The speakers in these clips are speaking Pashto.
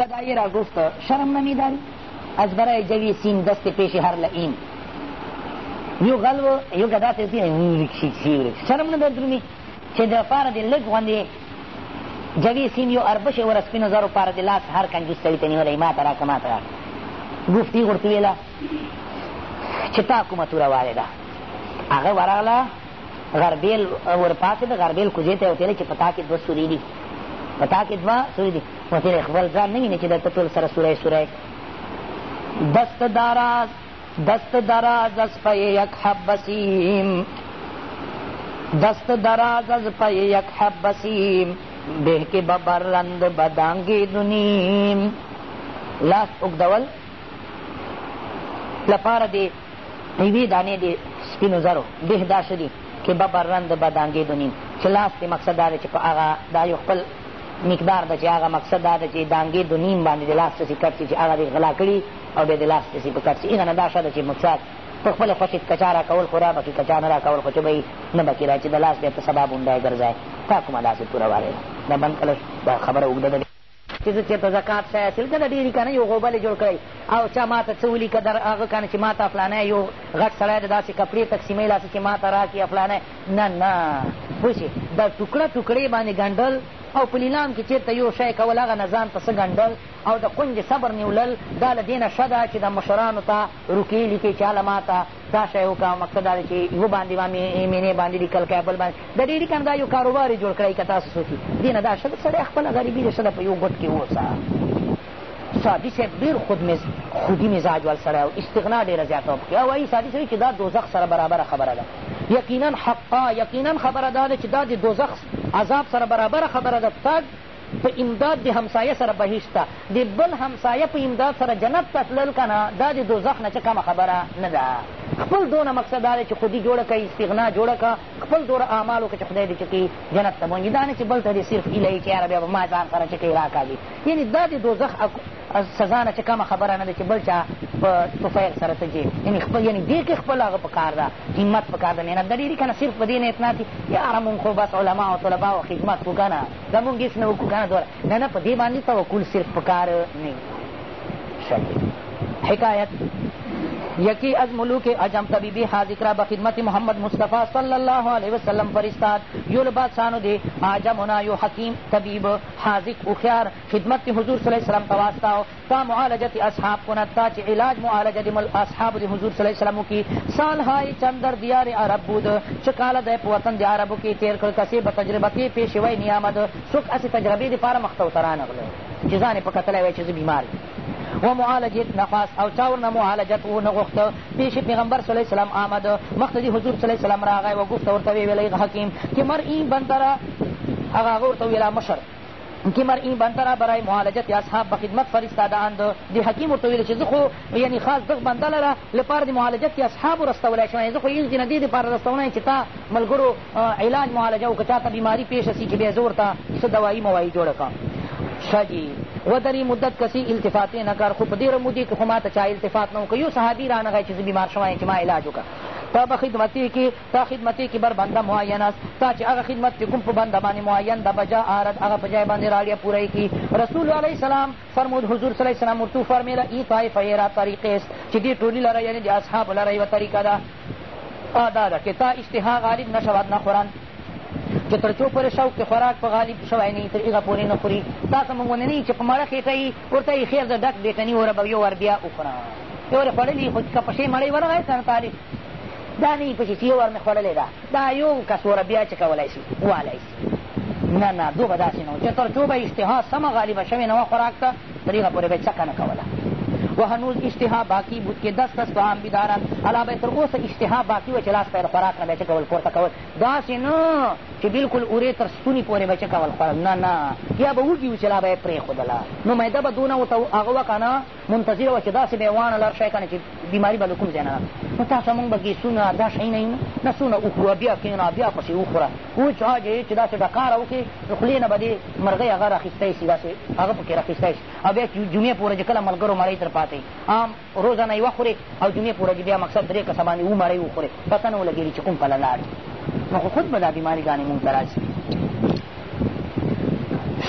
صدای را گفت شرم نمیداری از برای جوی سین دست پیش هر لعین یو غلو یو گدا تیسی نورکشی چیورک شرم ندار درومی چه دفار دی لگ غنده جوی سین یو اربش ور سپینو زارو پار دی لاس هر کنجوس سوی تنیولی ما ترا کما ترا گفتی غرطویلا چه تا کما تورا والده هغه ورغله غربیل ورپاسېده غربیل کوزې ته یې وتیله چې په تا کې دوه سوري دي په تا کې دوه سوري دي مفسر خپل ځان نه ویني چې دلته ټول سره سوری سوری دست دراز دست دراز از پی یک حب بسیم دست دراز از پی یک حب بسیم به که ببرند بدانگی دنیم لاس اگدول لپاره دی یوې دانې د سپینو زرو ده دا ښه دي چې ببرند بدانګېدو نیم چې لاس دې مقصد دا دی چې په هغه دا یو خپل مقدار ده چې هغه مقصد دا ده چې دانګې دو نیم باندې د لاس پسې کټ شي چې هغه دې غلا کړي او بیا د لاس پسې په کټ شي هغه نه دا ښه ده چې مقصد په خپله خوښې کچا را کول خو را به کچا نه را کول خو چې به یې نه به کې را چې د لاس بیا په سبا بونډی ګرځای تا کومه داسې توره والې ده دا بند کله دا خبره اوږده ده چې زه چېرته زکات شی حاصل کړه ډېرې که نه یو غوبلې جوړ کړی او چا ما ته څه ولیکه در هغه که نه چې ما ته فلانی یو غټ سړی د داسې کپړې تقسیمې داسې چې ما ته را کړي فلانی نه نه پوه شي د ټوکړه ټوکړې باندې ګنډل او په لیلام کې چېرته یو شی کول هغه نه ځان ته څه ګنډل او د کونجې صبر نیولل دا له دې نه ښه ده چې د مشرانو ته روکې لیکي چې هله ما ته دا شی وکړه او مقصد دا دی چې یوه باندې ما مینې باندې لیکل کوي بل باندې د ډېري که نه دا یو کاروبار یې جوړ کړی که تاسو سوچي دې نه دا ښه ده سړی خپله غریبي ده ښه ده په یو ګوټ کې اوسه سادی صاحب ډېر خود مز... خودي مزاج وال سړی او استغنا ډېره زیاته پکې او وایي سادي صاحب چې دا دوزخ سره برابره خبره ده یقینا حقا یقینا خبره دا ده چې دا د دوزخ عذاب سره برابره خبره ده تګ په امداد د همسایه سره بهشت ته د بل همسایه په امداد سره جنت ته تلل که نه دا د دوزخ نه څه کمه خبره نه ده خپل دونه مقصد دا دی چې خودي جوړه کړه استغنا جوړه کړه خپل دوره اعمال وکړه چې خدای دې چې جنت ته بونځي دا نه چې بل ته دې صرف ایله یي چې یاره بیا به ما ځان سره چې کوي راکاږي یعنې دا د دوزخ سزا نه چې کمه خبره نه ده چې بل چا په توفیل سره ته ځې یعنې خپل یعنې دې کې خپل هغه پکار ده همت پکار ده محنت ده ډېري که نه صرف په دې نه اطنا دي یاره مونږ خو بس علما او طلبا او خدمت کړو که نه زمونږ هېڅ نه وکړو که نه دوره نه نه په دې باندې توکل صرف پکار نه حکایت یکی از ملوک عجم طبیبی حاضر به خدمت محمد مصطفی صلی الله علیه وسلم فرستاد یو له بادشاهانو دی عجمونه یو حکیم طبیب حاضق هوښیار خدمت حضور صلی الله علیه وسلم ته واستاو تا معالجت اصحاب کند تا چې علاج معالجت اصحاب د حضور صلی الله علیه وسلم وکړي سالهای چند در دیار عرب بود چې کاله دی په وطن د عربو کې تیر کړ کسې به تجربتې پیشوی نیامد څوک هسې تجربې دپاره مخته ورته راغله چې ځان یې په کتلی وی چې زه بیمار یم و معالجت نخواست او چا ورنه معالجت ونه غوښته پیش پیغمبر صلی السلام آمد مقتدی حضور صلی السلام راغی و گفت ورته ویلی حکیم که مر این بندره هغه هغه ورته ویله مشر که مر این بندره برای معالجت اصحاب به خدمت فرستادهاند د حکیم ورته ویلی چې زه خو یعنی خاص دغ بنده لره لپاره د معالجت اصحابو رسولی شوی زه خو هېڅ نه دې دپاره رسولی چې تا ملګرو علاج معالجه وکړه چا ته بیماري پیښه سي چې بیا زه ورته څه دوایي موایي جوړه کړم شاه جي ودرې مدت کسې التفاتې نه کړ خو په دې رمودې کې خو ما ته چا التفات نه وکړ یو صحابي رانغی چې زه بیمار شوی یم چې ما علاج وکړه تا به خدمتی کی تا خدمتی کی بر بنده معین است تا چې هغه خدمت چې کوم په بنده باندې معین ده بجا آرد هغه په جای باندې راړیه پوری کی رسول علیه السلام فرمود حضور صلی الله وسلم ورته فرمیله ای طایفه را طریقې است چې دې ټولي لره یعنې د اصحابو لره یوه طریقه ده دا ده چې تا اشتها غالب نشود نه خورن چې تر څو پورې شوق د خوراک په غالب شوی نه وي تر هغه پورې نه خوري تاسو موږ ونه چې په مړه خېټه یي ورته یې خېر د ډک بیټني وربوي ور بیا وخوره یو ورې خوړلي خو که پشې مړۍ ورغی که نه تعریف دا نه وي پسې چې یو ور مې خوړلې ده دا یو کس وره بیا چې کولی شي والی شي نه نه دو به داسې نه چې تر څو به اشتها سمه غالبه شوې نه وه خوراک ته تر هغه پورې به یې څکه نه کوله و هنوز اشتها باقی بود که دست دست هم بیدارن علا به تر اوسه اشتها باقی و چې لاس پیر خوراک نه بهیې چې کول پورته کول داسې نه چې بلکل اورې تر ستوني پورې به چه کول خوړل نه نه یا به وږي وو چې لا به یې پرېښودله نو معده به دونه ورته هغه وه که نه منتظره وه چې داسې به یې واڼهلر شی که نه چې بیماري به له کوم ځای نه نو تاسو مونږ به ګیسونه دا شی نه نه څونه وخوره بیا کښېنه بیا پسې وخوره اوس حاجې چې داسې ډکاره وکړې د خولې نه به دې مرغۍ هغه راخیستی شي داسې هغه پکې راخیستی شي او بیا جمعې پورې چې کله ملګرو مړۍ تر پاتې عام روزانه یې وخورې او جمعې پورې چې بیا مقصد درې کسه باندې ومړۍ وخورې پته نه ولګېږي چې کوم پله لاړ نو خو خود به دا بیماریګانې مونږ ته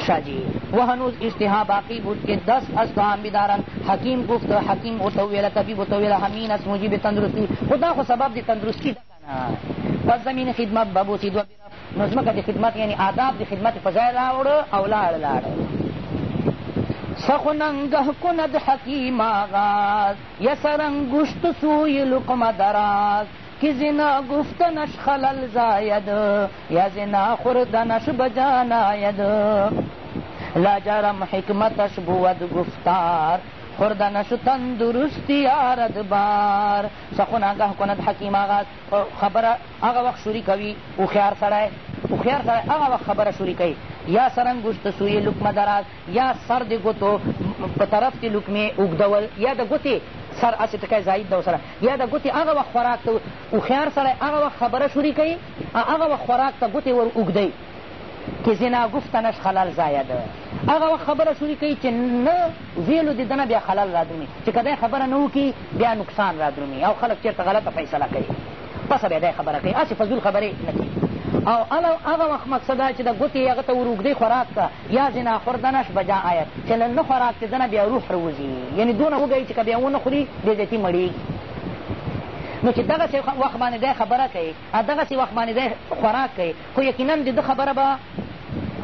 شاجی و هنوز اشتها باقی بود که دس اصفهان بیدارن حکیم گفت حکیم او تویل طبیب او تویل همین است موجب تندرستی خدا خو سبب د تندرستی ده پس زمین خدمت ببوسید و برفت نو ځمکه د خدمت یعنی آداب د خدمت په ځای راوړه او لاړ لاړ سخننگه کند حکیم آغاز یسرنگشت سوی لقمه دراز که زنا گفتنش خلل زاید یا زنا خوردنش بجان آید لاجرم حکمتش بود گفتار خوردنش تندرستی آرد بار سخون آگاه کند حکیم آغاز خبره هغه وخت شوری کوي هوښیار سړی هوښیار سړی هغه وخت خبره شوری کوي یا سرنګوشت سوی لکمه دراز یا سر د ګوتو په طرف د لکمې اوږدول یا د ګوتې سر هسې ټکی زاید ده ورسره یا د ګوتې هغه وخت خوراک ته هوښیار سړی هغه وخت خبره شوري کوي هغه وخت خوراک ته ګوتې ور اوږدوي که زنا گفتنش خلل زایده هغه وخت خبره شوري کوي چې نه ویلو د دنه بیا خلل را درومي چې که خبره نه وکړي بیا نقصان را درومي او خلک چېرته غلطه فیصله کوي پسه بیا دی خبره کوي هسې فضول خبرې نه کوي او هغه وخت مقصد دا چې د ګوتې هغه ته وروږدې خوراک ته یا زناخور دنش بجا آید چې له نه خوراک کې دنه بیا روح روځي یعنی دونه وږی چې که بیا ونه خوري بېزتي مړېږي نو چې دغسې وخت باندې دی خبره کوي دغسې وخت باندې دی خوراک کوي خو یقینا د ده خبره به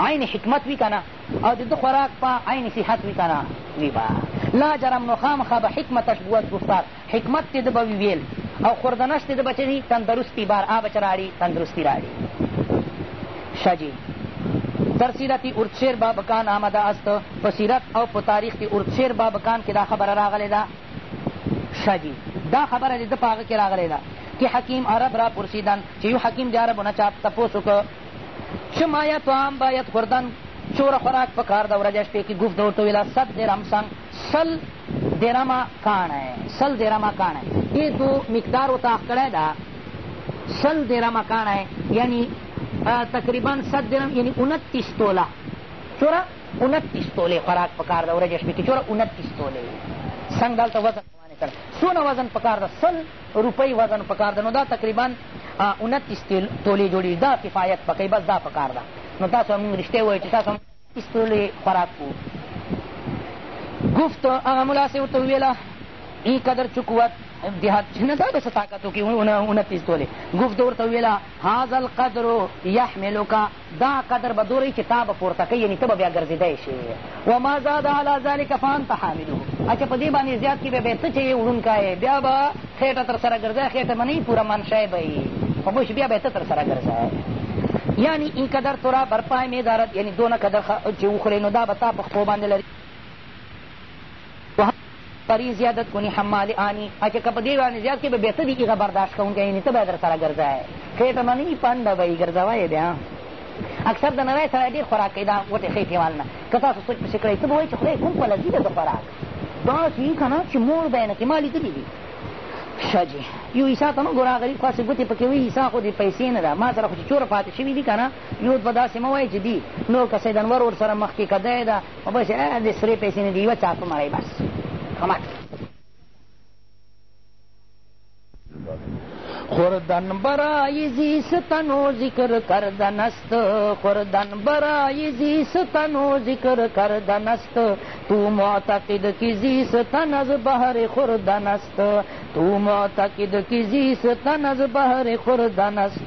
عین حکمت وي که نه او د ده خوراک به عین صحت وي که نه وي به لا جرم نو خامخا به حکمتش بود گفتار حکمت دې ده به وي ویل او خوردنش دې ده به چې دي تندرستي بار آبه چې راړي تندرستي راړي شجی در سیرت اردشیر بابکان آمده است په سیرت او په تاریخ کې اردشیر بابکان کې دا خبره راغلې ده شجی دا خبره دې ده په هغه کې راغلې ده که حکیم عرب را پرسیدن چې یو حکیم د عربو نه چا تپوس وکړه چه مایه توام باید خوردن چوره خوراک په کار ده ورځه شپې کې گفت ورته ویله صد درم سنگ سل درمه کاڼی سل درمه کاڼی دې دو مقدار اتاق کړی ده سل درمه کاڼی یعنی تقریبا صد درم یعنی انتیس توله چوره انتیس توله خوراک په کار ده ورځه شپې کې چوره انتیس توله سنگ دلته وزن څونه وزن په کار ده سل روپۍ وزن په کار ده نو دا تقریبا 29 تولې جوړېږي دا کفایت پکوي بس دا پکار ده نو تاسو هم رښتیا وایئ چې تاسو هم تولې خوراک کوو گفت هغه ملا صاحب ورته وویله این قدر چکوت دیهات چې نه دا د څه طاقتو کې ونتیز تولې ګفت ورته وویله هذا القدر یحملکا دا قدر به دورې چې تا به پورته کوي یعنې ته به بیا ګرځېدی شي وما زاد علی ذلک فانت حاملو اچھا په دې باندې زیات کې به بیا ته چې یې وړونکی بیا به خېټه تر سره ګرځی خېټه به نه وي پوره منشی به یي خو پوه بیا به ته تر سره ګرځی یعنی این قدر تو را برپای می دارد یعنی دونه قدر چې وخورې نو دا به تا په خپو باندې لري پر این زیادت کنی حمال آنی اچه که په دې باندې زیات کړي به بهتر دي هغه برداشت کوونکی یعنې ته به یې در سره ګرځوی ښې ته به نه وي پنډه به یې ګرځوی بیا اکثر د نوی سړی ډېر خوراک کوي دا غوټې ښې پیوال نه که تاسو سوچ پسې کړی ته به وایي چې خدای کوم پلزي ده د خوراک داسې وي که نه چې مور به یې نه کړي ما لیدلي دي ښه جي یو عیسی ته مه ګوره غریب خاصې ګوتې پکې وي عیسی خو د پیسې نه ده ما سره خو چې چوره پاتې شوي دي که نه یو به داسې مه وایي چې دي نور که سیدنور ورسره مخکې کدی ده او بس د سرې پیسې نه دي یوه چاپه مړی بس Come on. خوردن برای زیستن و ذکر کردن است خوردن برای زیستن و ذکر کردن است تو معتقد که زیستن از بهر خوردن است تو معتقد که زیستن از بهر خوردن است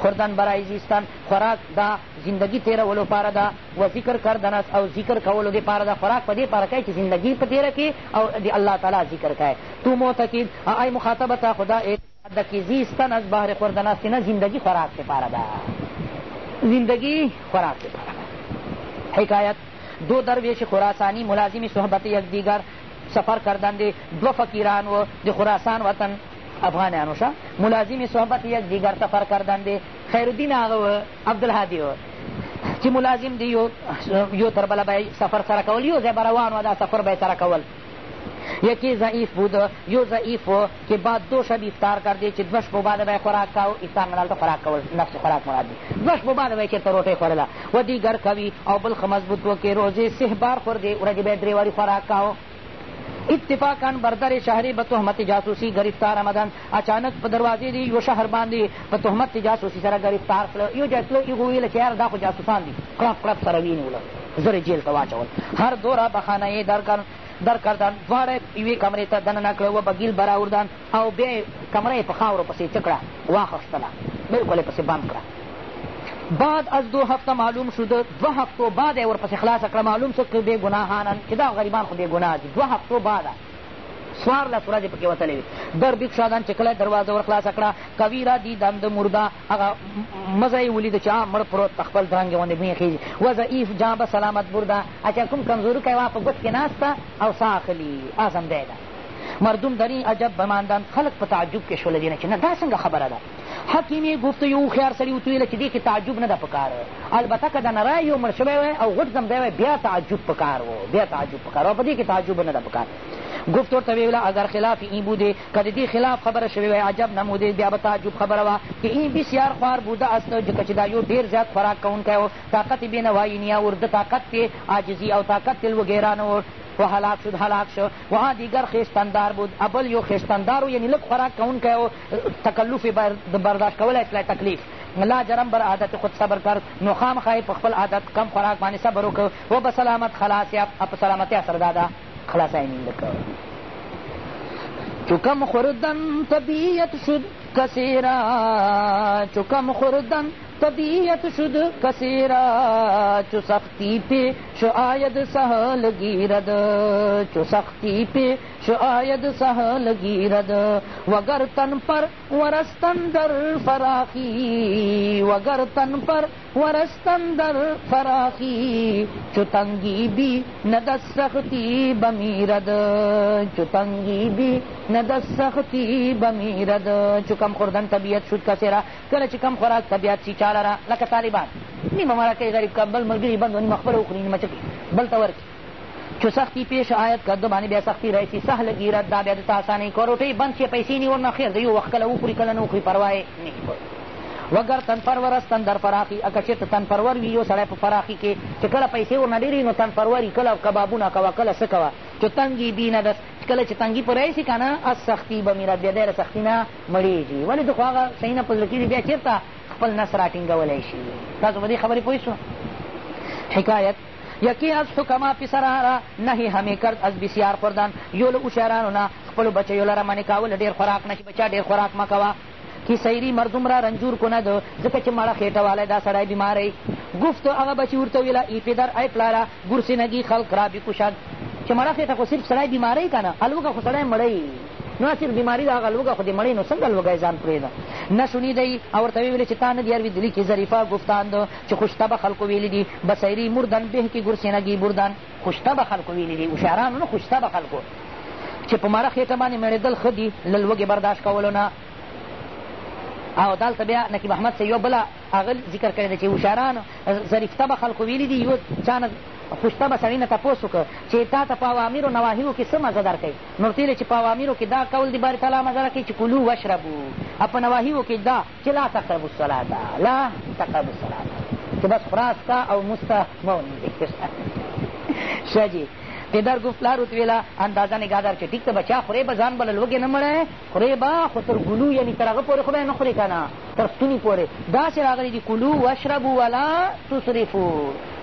خوردن برای زیستن خوراک دا زندگی تیرولو پاره ده و ذکر کردن است او ذکر کولو دې پاره ده خوراک په دې پاره کوي چې زندگی په تیره کې او د الله تعالی ذکر کوي تو معتقد آی مخاطبه تا خدا د کې زیستن از بهر خوردن است نه زندگی خوراک پاره ده زندگی خوراک پاره ده حکایت دو درویش خراسانی ملازم صحبت یک دیگر سفر کردند دو فقیران و د خراسان وطن افغانیانو شا ملازم صحبت یک دیگر سفر کردند خیرالدین هغه و عبدالهادي و چې ملازم دی یو یو تر بله به سفر سره کول یو ځای به روان و دا سفر به یې سره کول یکی ضعیف بود یو ضعیف و که بعد دو شب افطار کرده چې دوه شپو بعد به خوراک کو افطار نه هلته خوراک کول نفس خوراک مراد دی دوه شپو بعد به یې چېرته روټۍ خوړله و دیګر کوي او بل ښه مضبوط و که روزې سه بار خورده ورځې به یې درې وارې خوراک کو اتفاقاً بردر شهری به تهمت جاسوسی گرفتار آمدن اچانک په دروازې دی یو شهر باندې په تهمت جاسوسي سره گرفتار کړه یو جتلو یې وویل چې یار دا خو جاسوسان دي کړپ کړپ سره وینیوله زر جیل ته واچول هر دوره بخانه یې درکړ در کردن دواړه یوې کمرې ته دننه کړه و به ګیل براوردن او بیا یې کمره یې په خاورو پسې څه کړه واخیستله بلکل یې پسې بند کړه بعد از دو هفته معلوم شده دو هفته بعد یې ورپسې خلاصه کړه معلوم شو که بېګناهانن چې دا غریبان خو بېګناه دي دوه هفته بعده څوارلس ورځې پکې وتلې وي در بېکښادن چې کله دروازه ور خلاصه کړه کوي را دیدم د مرده هغه مزه یې ولیده چې مړ پروت په خپل درنګې غوندې بوی خېږي وضعیف جابه سلامت برده اچھا کوم کمزوري کوي په ګوت کې ناسته او سا اخلي ازم دی ده مردم دری عجب بماندن خلق په تعجب کې شول دي نه چې نه دا څنګه خبره ده حکیمې ګفته یو هوښیار سړي ورته ویله چې دې کې تعجب نه ده په کار البته که د نری یو مړ شوی وی او غټ زمدی وی بیا تعجب په کار و بیا تعجب په کار او په دې کې تعجب نه ده په کار گفت ورته ویله اگر خلاف این بوده که دی خلاف خبره شوی و عجب نموده بیا به تعجب خبره وه که این بسیار خوار بوده است ځکه چې دا یو ډېر زیات خوراک کوونکی و طاقت بې نوایي نه اور ده طاقت تې عاجزي او طاقت تې لوګیران اور و هلاک شد هلاک شد و دیگر خیشتندار بود ابل یو خیشتندار و یعنی لک خوراک کونکی و تکلف برداشت کول اصلاح تکلیف لا جرم بر عادت خود صبر کرد نو خامخای په خپل عادت کم خوراک باندې صبر وکړ و به سلامت خلاص یا په سلامتیا سره دا ده خلاصی میل کړ چکم خوردن طبیعت شد کثیرا چکم خوردن طبیعت شد کثیرا چو سختی پہ شاید سہل گیرد چو سختی پہ چو آید سهل گیرد وگر تن پر ورستن در فراخی وگر تن پر ورستن در فراخی چو تنگی بی ندس سختی بمیرد چو تنگی بی ندس سختی بمیرد چو کم خوردن طبیعت شد کسی را کله چې کم خوراک طبیعت سي چاله را لکه طالبان نیمه مرکه غریب کا بل ملګري بند ونیمه خپله وخوري نیمه چکي بل ته ورکړي چو سختی پیش آید که دو باندې بیا سختی راشي سهله ګیرت دا بیا درته اسانۍ که روټۍ بند شي پیسې نیول نه خیر دی یو وخت کله وخوري کله نه وخوري پروا یې نه وګر تن پرور است در فراخي اکه چېرته تن پرور وي یو سړی په فراخي کې چې کله پیسې ورنه ډېرې نو تن پروري کله کبابونه کوه کله څه کوه چې تنګي بینه دس کله چې تنګي په راشي که نه از سختي به میرد بیا ډېره سختي نه مړېږي ولې د خو هغه صحیح نه په زړه کېږي بیا چېرته خپل نس را ټینګولی شي تاسو په دې خبرې پوه حکایت یکی از حکما پسران را نهی همی کرد از بسیار خوردن یو له هوشیارانو نه خپلو بچیو لره منې کول ډېر خوراک نه چې بچا ډېر خوراک مه کوه کی سیری مردم را رنجور کند ځکه چې مړه خېټه والی دا سړی بیماری گفت هغه بچي ورته وویله ای پدر ای پلاره ګورسینګي خلق را بکوشد چې مړه خېټه خو صرف سړی بیماری که نه الوکه خو سړی مړی نو صرف بیماري ده هغه لوږه خو د مړۍ نو څنګه لوږه یې ځان پرېږده نه شنیدی او ورته ویې ویلې چې تا نه دي اورېدلي چې ظریفه گفتاند چې خوشطبه خلکو ویلي دي بصیري مردن به کې ګرسینګي بردن خوشطبه خلکو ویلي دي هوښیارانو نه خوشطبه خلکو چې په مړه خېټه باندې مړېدل ښه دي له لوږې برداشت کولو نه او دلته بیا نقیب احمد صاحب یو بله هغه ذکر کړی دی چې هوښیاران ظریفتبه خلکو ویلي دي یو چا نه خوشته به سړي نه تپوس وکړه چې تا ته په اوامرو نواهیو کې څه مزه درکوي نورتیله چې په اوامرو کې دا قول د باری تعالی مزه راکوي چې کلو وشربو او په نواهیو کې دا چې لا تقربو الصلاه ده لا تقربو الصلاه ده چې بس خوراسته او مسته مو نږدې شه جی پدر گفت پلار ورته ویله اندازه نگاه دار چې ټیک ته بچا خورې به ځان بله لوږې نه مړی خورې به خو تر ګلو یعنې تر هغه پورې خو به نه خورې که نه تر ستوني پورې داسې راغلي دي کلو واشربو ولا تصرفو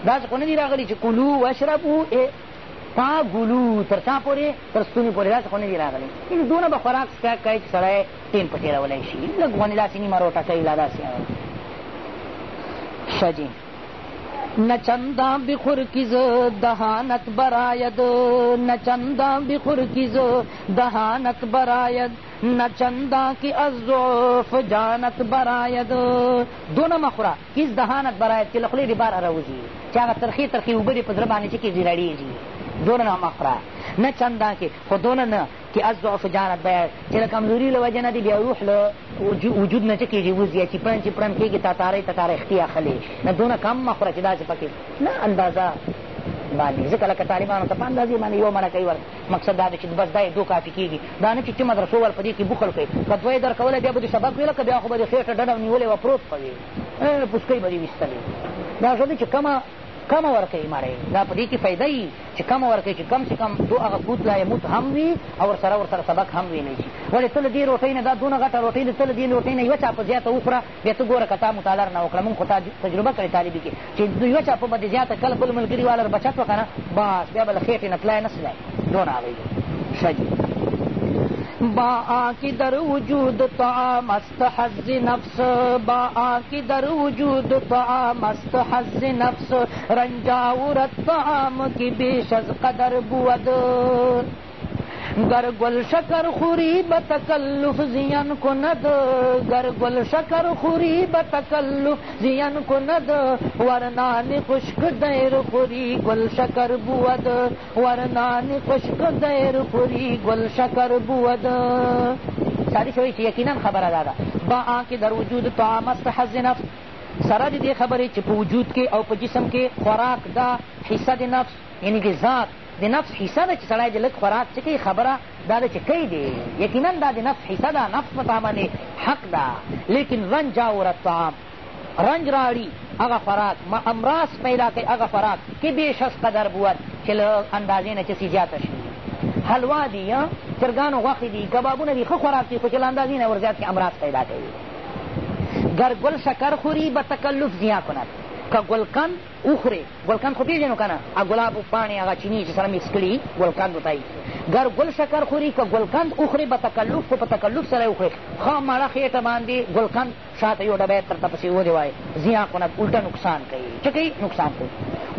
داسې خو نه دي راغلي چې کلو واشربو تا ګلو تر چا پورې تر ستوني پورې داسې خو نه دي راغلي یعنې دونه به خوراک سکاک کوي چې سړی ټیم په تېرولی شي لږ غونې داسې نیمه روټه کوي لا داسې ښه جي نه چندان بخورکیز دهانت براید نه چندان بخورکیز دهانت براید نه چندان که از ضعف جانت براید دونه مخوره هیڅ دهانت براید چې له خولې دې بار راوځي چې هغه ترخې ترخې اوبه دې په زړه باندې چې کېږي رړېږي دونه مخوره نه چندان کې خو دونه نه چې الضعف جارت بیه چې د کمزوري له وجې نه دي بیا روح له وجود نه څه کېږي وځي چې پرن چې پرن کېږي تتارۍ تتارۍ ختي اخلي نه دونه کم مه خوره چې داسې پکې نه اندازه باندې ځکه لکه طالبانو ته په اندازې باندې یو منکۍ ور مقصد دا دی چې بس دا یې دو کافي کېږي دا نه چې ته مدرسو ور په دې کې بخل کوي که دوه یې درکولی بیا به دې سبق ویله که بیا خو به دې خېټه ډډه نیولې وه پروت به وي پوسکۍ به دې ویستلې دا ښه دی چې کمه کمه ورکوي مړی دا په دې کښې فایده وي چې کمه ورکوي چې کم چې کم دو هغه پوت لایموت هم وي او ورسره ورسره سبق هم ویلی شي ولې ته له دې روټۍ نه دا دونه غټه روټۍ ده ته له دې روټۍ نه یوه چاپه زیاته وخوره بیا ته ګوره که تا مطالعه نه وکړه مونږ خو تا تجربه کړې طالبي کښې چې یوه چاپه به دې زیاته کله بل ملګري والا بچت وکړه نه بس بیا به له خېټې نه تلای نه سلی دونه هغوی ښه با آکی در وجود طعام است حز نفس با آکی در وجود طعام است حز نفس رنجاورت طعام کی بیش از قدر بود گر گل شکر خوری بتکلف زین کند گر گل شکر خوری بتکلف زین کند ورنان خشک دیر خوری گل شکر بود ورنان خشک دیر خوری گل شکر بود ساری شوی چې یقینا خبره دا ده با آنکې در وجود طعام است حظ نفس سره د دې خبرې چې په وجود کې او په جسم کې خوراک دا حصه د نفس یعنی کې ذات د نفس حصه ده چې سړی د لږ خوراک څه کوي خبره دا ده چې کوي دی یقینا دا د نفس حصه ده نفس په تا باندې حق ده لیکن رنج آور الطعام رنج راړي هغه خوراک امراض پیدا کوي هغه خوراک که بېشس قدر بود چې له اندازې نه چسې زیاته شي حلوا دي یا چرګانو غوښې دي کبابونه دي ښه خوراک دي خو چې له اندازې نه ور زیات کې امراض پیدا کوي گر گل شکر خوری به تکلف زیا کند که ګلکند وخورې ګلکند خو پېژنو که نه ګلابو پاڼې هغه چیني چې سره مکس کړي ګلکند وتایي ګر ګل شکر خوري که ګلکند وخورې به تکلف خو په تکلف سره یې وخورې ښه مړه خېټه باندې ګلکند شاته یو ډبی ترته پسې ودې وایي زیان خو نه الټه نقصان کوي څه کوي نقصان کوي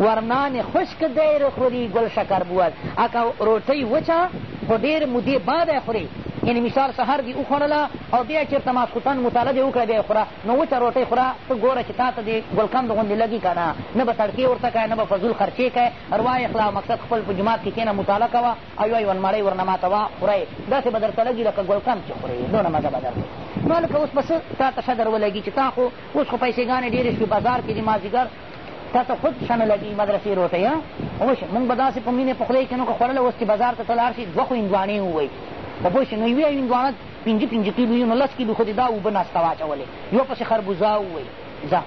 ورنان خشک دیر خوري ګل شکر بود اکه روټۍ وچه خو ډېر مودې باده خوري یعنی مثال سهر دې وخوړله او بیا چېرته ماسخوتن مطاله دې وکړه بیا یې خوره نو وچه روټۍ خوره ته ګوره چې تا ته دې ګلقند غوندې لګي که نه نه به تړکې ورته کوې نه به فضول خرچې کوې روا یې خلا مقصد خپل په جومات کې کښېنه مطاله کوه او یوه یوه نمرۍ ورنه ماتوه خوره یې داسې به درته لګي لکه ګلقند چې خورې دونه مزه به درته نو هلکه اوس به څه تا ته ښه در ولګي چې تا خو اوس خو پیسېګانې ډېرې شوې بازار کې دې مازدیګر تا ته خود ښه نه لګي مدرسې روټۍ اوس مونږ به داسې په مینې په خولۍ کښېنو که خوړله اوس چې بازار ته ته لاړ شي دوه خو هندوانې ووایي په پوه نو یوې هندوانه پنځه پنځه کیلو وي نو لس کیلو خو دې دا اوبه ناسته واچولې یوه پسې خربوزه ووی ځه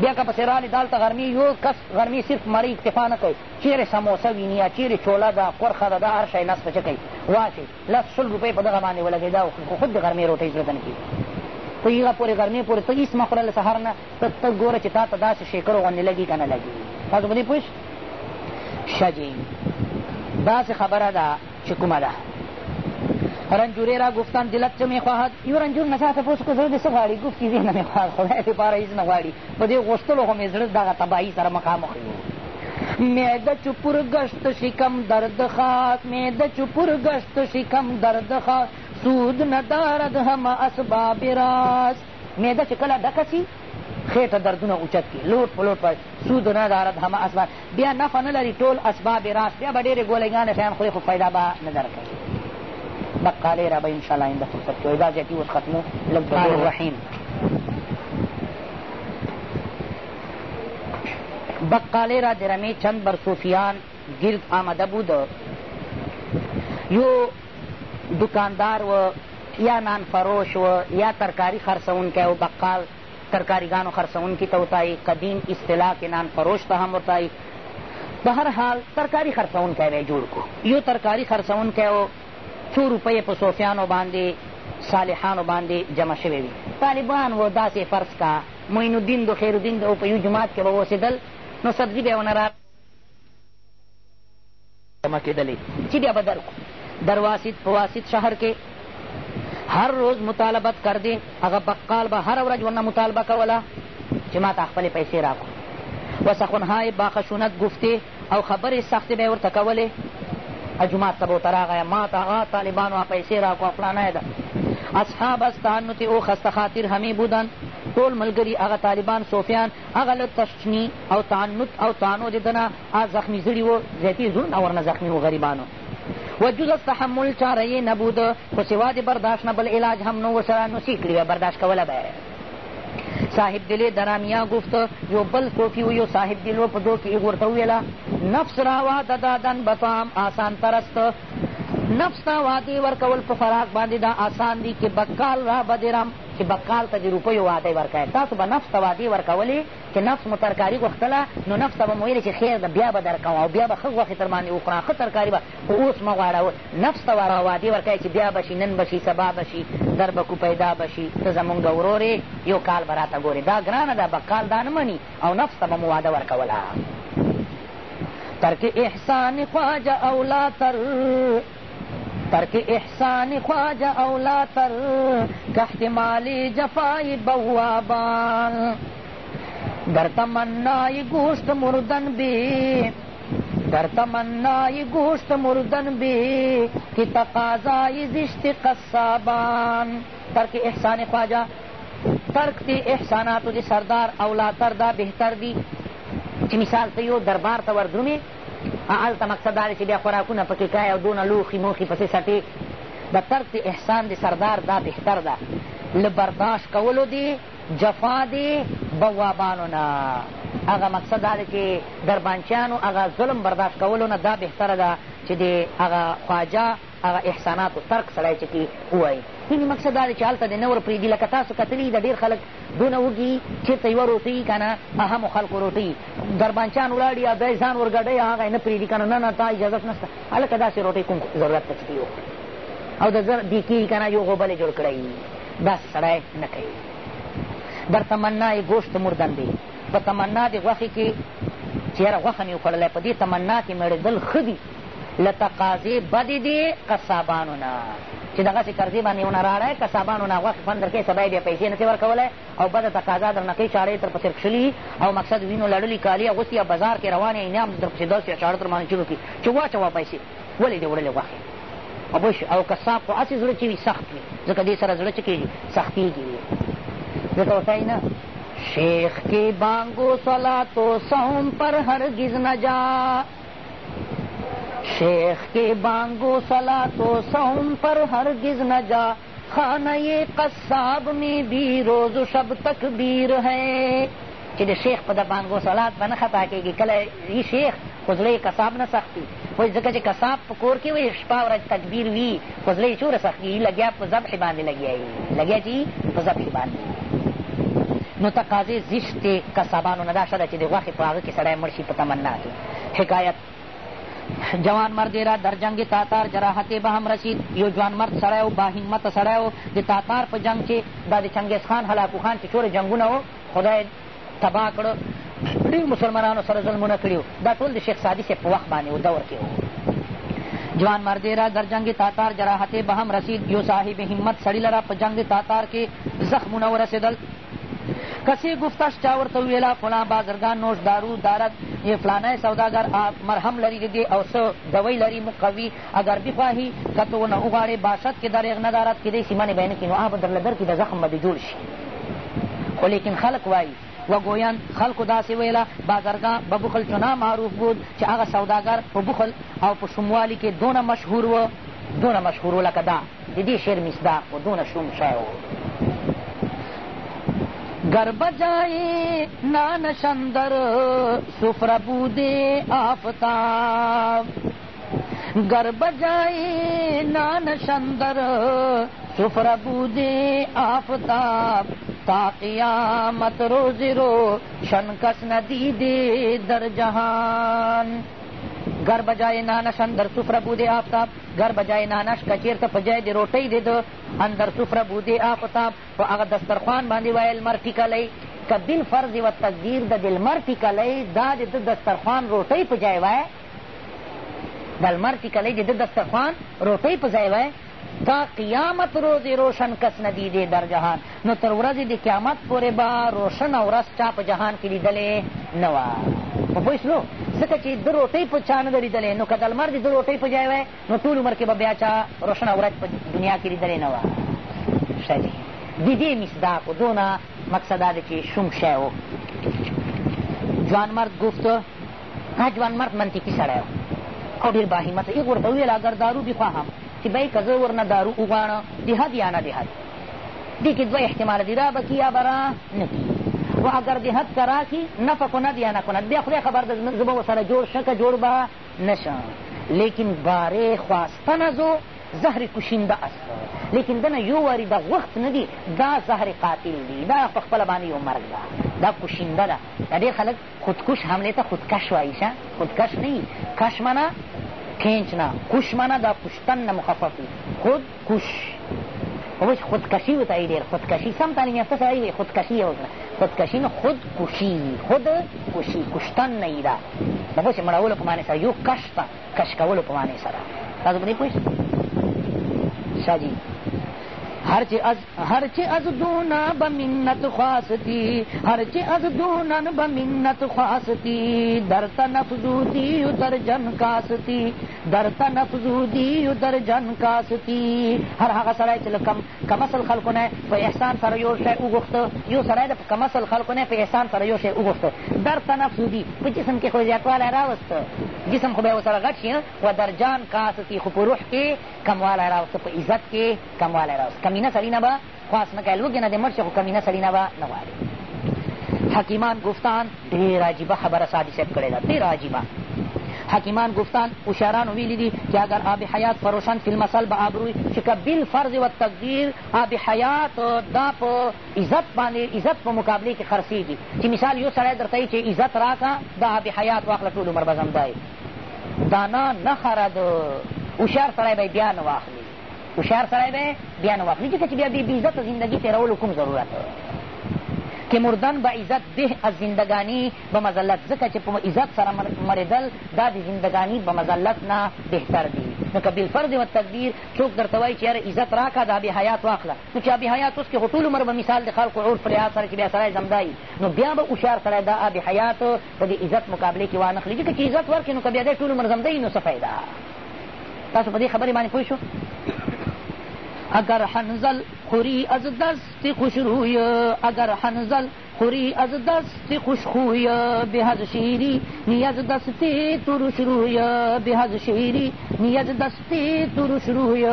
بیا که پسې رالې دالته غرمې یو کس غرمې صرف مړۍ اکتفا نه کوي چېرې سموسه ویني یا چېرې چوله ده قرخه ده دا هر شی نسته چې کوي واچوي لس شل روپۍ په دغه باندې ولګوي دا خو خود د غرمې روټۍ زړه ته نه کېږي خو هغه پورې غرمې پورې ته هېڅ مه خوره له سهار نه ته ته ګوره چې تا ته داسې شیکرو غوندې لګي که نه لګي تاسو په دې پوه شجې داسې خبره ده چې کومه ده رنجوری را گفتن دلت چه میخواهد یو رنجور نه چا تپوس کو زړه دې څه غواړي گفتي زه نه میخواهد خدای دپاره هېڅ نه غواړي په دې غوښتلو خو مې زړه دغه تباهي سره مخامخ میده چو پر گشت شکم درد خاک میده چو پر گشت شکم درد خاک سود ندارد هم اسباب راست میده چې کله ډکه سي خېټه دردونه اوچت کړي لوټ په لوټ په سود نه دارد همه اسباب بیا نفع نه لري ټول اسباب راست بیا به ډېرې ګولېګانې شیان خورې خو فایده به نه درکوي مقالې را به انشاءالله آینده فرصت کې وایي بعضې اټي اوس ختمو لږ الرحیم بقاله را درمی چند بر صوفیان گرد آمده بود یو دکاندار و یا نان فروش و یا ترکاری خرڅونکی او بقال ترکاریګانو خرڅونکي ته وتایي قدیم اصطلاح کې نان فروش ته هم ورتایي په هر حال ترکاري خرڅونکی به یې جوړ کړو یو ترکاري خرڅونکی و څو روپۍ په صوفیانو باندې صالحانو باندې جمع شوې وي طالبان و داسې فرض کا معین الدین د خیرالدین د او په یو جماعت کې به اوسېدل نو سبزي به یې ونه را جمع کېدلې چې بیا به در در واسط په واسط شهر کې هر روز مطالبت کردې هغه بقال به هره ورځ ورنه مطالبه کوله چې ما ته خپلې پیسې راکړو و سخنهای با خشونت گفته او خبرې سختې به یې ورته کولې جومات ته به ورته راغی ما ته هغه طالبانو پیسې راکوه فلانی ده اصحاب از تعنت او خسته خاطر همې بودن ټول ملګري هغه طالبان صوفیان هغه له تشني او تعنت او تانو د ده نه زخمي زړي وو زیاتي زړونه ورنه زخمي وو غریبانو و جز از تحمل چاره یې نه بوده خو سوا د برداشت نه بل علاج هم نه ورسره نو څه کړي برداشت کوله به صاحب دلې درامیا گفت یو بل صوفي و یو صاحب دلو په دو کې ورته وویله نفس راوا ددادن بفام آسان پرست نفس ته وعدې ورکول په خوراک باندې دا آسان دي چې بکال را بدرم چې بکال ته د روپیو وعدې ورکوئ تاسو به نفس ته وعدې ورکولې چې نفس مو ترکاري غوښتله نو نفس ته به مو ویلې چې خیر ده بیا به درکوم او بیا به ښه غوښې تر باندې وخورم ښه ترکاري به خو اوس مه غواړه نفس ته ورغه وعدې ورکوئ چې بیا به شي نن به شي سبا به شي در به کو پیدا به شي ته زمونږ ورورې یو کال به راته ګورې دا ګرانه ده بکال دا نه مني او نفس ته به مو وعده ورکوله ترک احسان خواجه اولا تر ترک احسان خواجہ اولا تر کاحتمالی جفائی بوابان در تمنای گوشت مردن بی در تمنای گوشت مردن بی کی تقاضای زشت قصابان ترک احسان خواجہ ترک تی احساناتو دی سردار اولا تر دا بہتر دی چی مثال تیو دربار تا وردرومی هلته مقصد دا دی چې بیا خوراکونه پکې کای او دونه لوښي موښي پسې سټې د طرز احسان د سردار دا بهتر ده له برداشت کولو دی جفا دی بوابانو نه هغه مقصد دا دی چې دربانچیانو هغه ظلم برداشت کولو نه دا بهتره ده چې د هغه خواجه هغه احساناتو ترک سړی چې کې ووایي هیلې مقصد دا دی چې هلته د نه ورپرېږدي لکه تاسو کتلي د ډېر خلک دونه وږي چېرته یوه روټۍ که نه اهمو خلکو روټۍ دربانچیان ولاړ یا دی ځان ورګډی هغه یې نه پرېږدي که نه نه نه تا اجازت نشته هلکه داسې روټۍ کوم ضرورت ته چې او د زر دی کېږي که نه یو غوبلې جوړ کړی داسې سړی نه کوي بر تمنای گوشت مردن دی په تمنا د غوښې کې چې یاره غوښه مې وخوړلی په دې تمنا کې مړېدل ښه دي له تقاضې بدې دي قصابانو نه چې دغسې کرځې باندې ونه راړی قصابانو نه غوښې خوند در کوي سبا یې بیا پیسې نسې ورکولی او بده تقاضا درنه کوي چاړه یې در پسې کښلي او مقصد وینو لړلي کالي اغوستي یا بازار کې روان یې انعام در پسې داسې یا چاړه در باندې چینو کړي چې واچوه پیسې ولې دې وړلې غوښې او بش او قصاب خو هسې زړه چې وي سخت وي ځکه دې سره زړه چې کېږي سختېږي یہ تو صحیح ہی نا شیخ کی بانگو سلا تو سوم پر ہر گز نہ جا شیخ کی بانگو سلا تو سوم پر ہر گز نہ جا خانہ یہ قصاب میں بھی روز شب تکبیر تک چلے شیخ پتا بانگو سلاد بن خطا کے گی کل شیخ خو زړه یې کساب نه سخت وي وایي ځکه چې کساب په کور کې وي شپه ورځ تدبیر وي خو زړه یې چوره سخت وي لګیا په ذبحې باندې لګیا وي لګیا چې په ذبحې باندې نو تقاضې زیشت کسابانو نه دا ښه ده چې د غوښې په هغه کې سړی مړ شي په تمنا کې حکایت جوان مردی را در جنگ تاتار جراحت به هم رسید یو جوان مرد سړی و با همت سړی و د تاتار په جنګ چې دا د چنګیز خان هلاکو خان چې چورې جنګونه و خدای تباه کړه ډېرو مسلمانانو سره ظلمونه کړي دا ټول د شیخ سادي صاحب په وخت باندې و دور کې و جوان مردی را در جنگ تاتار جراحت به هم رسید یو صاحب همت سړي لره په جنگ تاتار کې زخمونه ورسېدل کسی گفتش چا ورته وویله فلان بازرګان نوش دارو دارد یې فلانی سوداګر مرهم لري د دې او څه دوی لري مقوي اگر بخواهي که ته ونه وغواړې باشد کې درېغ نه دارد کېدای شي منې به یې نه کړي نو هغه به درله درکړي د زخم به دې جوړ شي خو لیکن خلک وایي و گویند خلکو داسې ویله بازرګان به بخل چنا معروف بود چې هغه سوداګر په بخل او په شوموالي کې دونه مشهور و دونه مشهور و لکه دا د دې شعر مصداق و دونه شوم شی و گر بجائے نانشندر سفر بودے آفتاب گر بجائے نانشندر سفر بودے آفتاب تا قیامت روز رو شنکس ندیده در جهان گر بجای نانش اندر سفره بوده آفتاب گر بجای نانش که چېرته په جای د روټۍ دی ده اندر سفره بوده آفتاب په هغه دسترخوان باندې وایي لمر ټیکلی که بالفرض و تقدیر د د لمر ټیکلی دا د ده دسترخوان روټۍ په جای وایه د لمر ټیکلی د ده دسترخوان روټۍ په ځای وایه تا قیامت روز روشن کس ندی دی در جهان نو تر ورځې د قیامت پورې به روشن ورځ چا په جهان کې لیدلې نه وه په پوه شلو ځکه چې ده روټۍ په چا نه ده لیدلې نو که د لمر د ده روټۍ په ځای وی نو ټول عمر کې به بیا چا روشن ورځ په دنیا کې لیدلې نه وه ښه دی د دې مصداقو دونه مقصد دا ده چې شوم شی و جوانمرد گفت ها جوانمرد منطقي سړی و او ډېر باهمته یې ورته وویل اګر دارو بخواهم چې بی که زه ورنه دارو وغواړم دهد یا نه دهد دې کې دوه احتماله دي را به کي یا به را نه و اگر دهد که راکي نفه کند یا نه کند بیا خدای خبر ده زه به ورسره جوړ شه که جوړ به نشم لیکن باره خواسته نزو زهر کشنده است لیکن دنه یو واري دا وخت نه دي دا زهر قاتل دی دا په خپله باندې یو مرګ ده دا کشنده ده د دې خلک خودکش حملې ته خودکش وایي شه خودکش نه کش منه کینچ نه کوش معنی دا کشتن نه مخفف خود کوش اوس خودکشي ورته وایي ډېر خودکشي سم تعلیم یافته سړی وایي خودکشي یې وکړه خودکشي نه خودکشي خود کشي کشتن نه یي دا د پوه مړولو په معنې سره یو کش ته کش کولو په معنې سره تاسو په دې پوه شئ هرچه از هرچه از دونان به منت خواستی هرچه از دونان به منت خواستی در تنفزودی و در جن کاستی در تنفزودی و در جن کاستی هر هغه سړی چې له کم کمسل خلکو نه په احسان سره یو شی وغوښته یو سړی د په کمسل خلکو نه په احسان سره یو شی وغوښته در تنفزودی په جسم کې خو زیاتوالی راوسته جسم خو به یې ورسره غټ شي و در جان کاستی خو په روح کې کموالی راوسته په عزت کې کموالی راوسته کمینه سړي نه به خو اسمکی الوږې نه دې مړ شي خو کمینه سړي نه به نه غواړي حکیمان گفتان ډېر عجیبه خبره سادي صاحب کړې ده ډېره عجیبه حکیمان گفتان اشارانو ویلی دی که اگر آب حیات فروشند فی المثل به آبروی چې که بالفرض و تقدیر آب حیات دا په عزت باندې عزت په مقابلې کې خرڅېږي چې مثال یو سړی درته وي چې عزت راکړه دا آب حیات واخله ټول عمر به زمدای دانا نه خرد هوښیار سړی به یې بیا نه واخلي هوښیار سړی به بیا نه واخلي ځکه چې بیا بې عزته زندګي تېرولو کوم ضرورت که مردن به عزت ده از زندگانی به مذلت ځکه چې په عزت سره مړېدل دا د زندگانی به مذلت نه بهتر دی نو که بالفرض و تقدیر څوک درته وایي چې یاره عزت راکړه د آبې حیات واخله نو چې آبې حیات اوس کې خو ټول عمر به مثال د خلکو عرف لحاظ سره چې بیا سړی زمدایي نو بیا به هوښیار سړی دا آبې حیات په دې عزت مقابلې کې وانخلي ځکه چې عزت ورکړي نو که بیا دی ټول عمر زمدایي نو څه فایده تاسو په دې خبرې باندې پوه شو اگر حنزل خوری از دست خوش روی اگر حنزل خوری از دست خوش خوی به از شیری نی از دست ترش روی به از شیری نی از دست ترش روی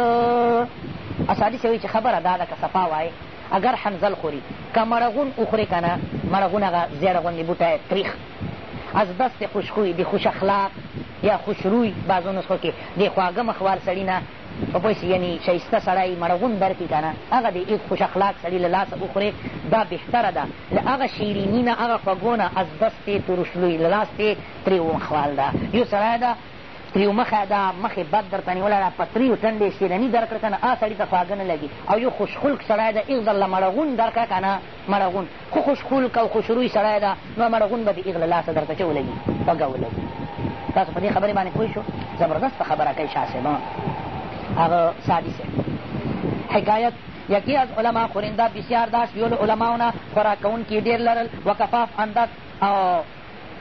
اسالی شوی چې خبره دا ده که صفا وایي اگر حنزل خوري که مرغون وخورې که نه مرغون هغه زیړه غوندې بوټی تریخ از دست خوشخوی د خوش اخلاق یا خوشروی بعضو نسخو کې د خواږه مخوال سړي نه په پوه یعنی شایسته سړی مړغون در کړي که نه هغه د ایک خوش اخلاق سړي له لاسه وخورې دا بهتره ده له هغه شیریني نه هغه خوږو نه از دستې تورشلوی له لاس تې ترې ومخوال ده یو سړی ده تریو مخه دا مخې بد درته نیولی ده په تریو ټنډې شیرني در کړه که نه آ سړي ته خواږه نه لګي او یو خوشخلق سړی ده ایغ درله مړغون در کړه که نه مړغون خو خوشخلق او خوشروی سړی ده نو مړغون به د ایغ له لاسه درته څه ولګي خوږه ولګي تاسو په دې خبرې باندې پوه شو زبردسته خبره کوي شاه صاحبان هغه سعدي صاحب حکایت یکی از علما خورنده بسیار داشت یو له علماو نه خوراک کوونکي ډېر لرل و کفاف اندک او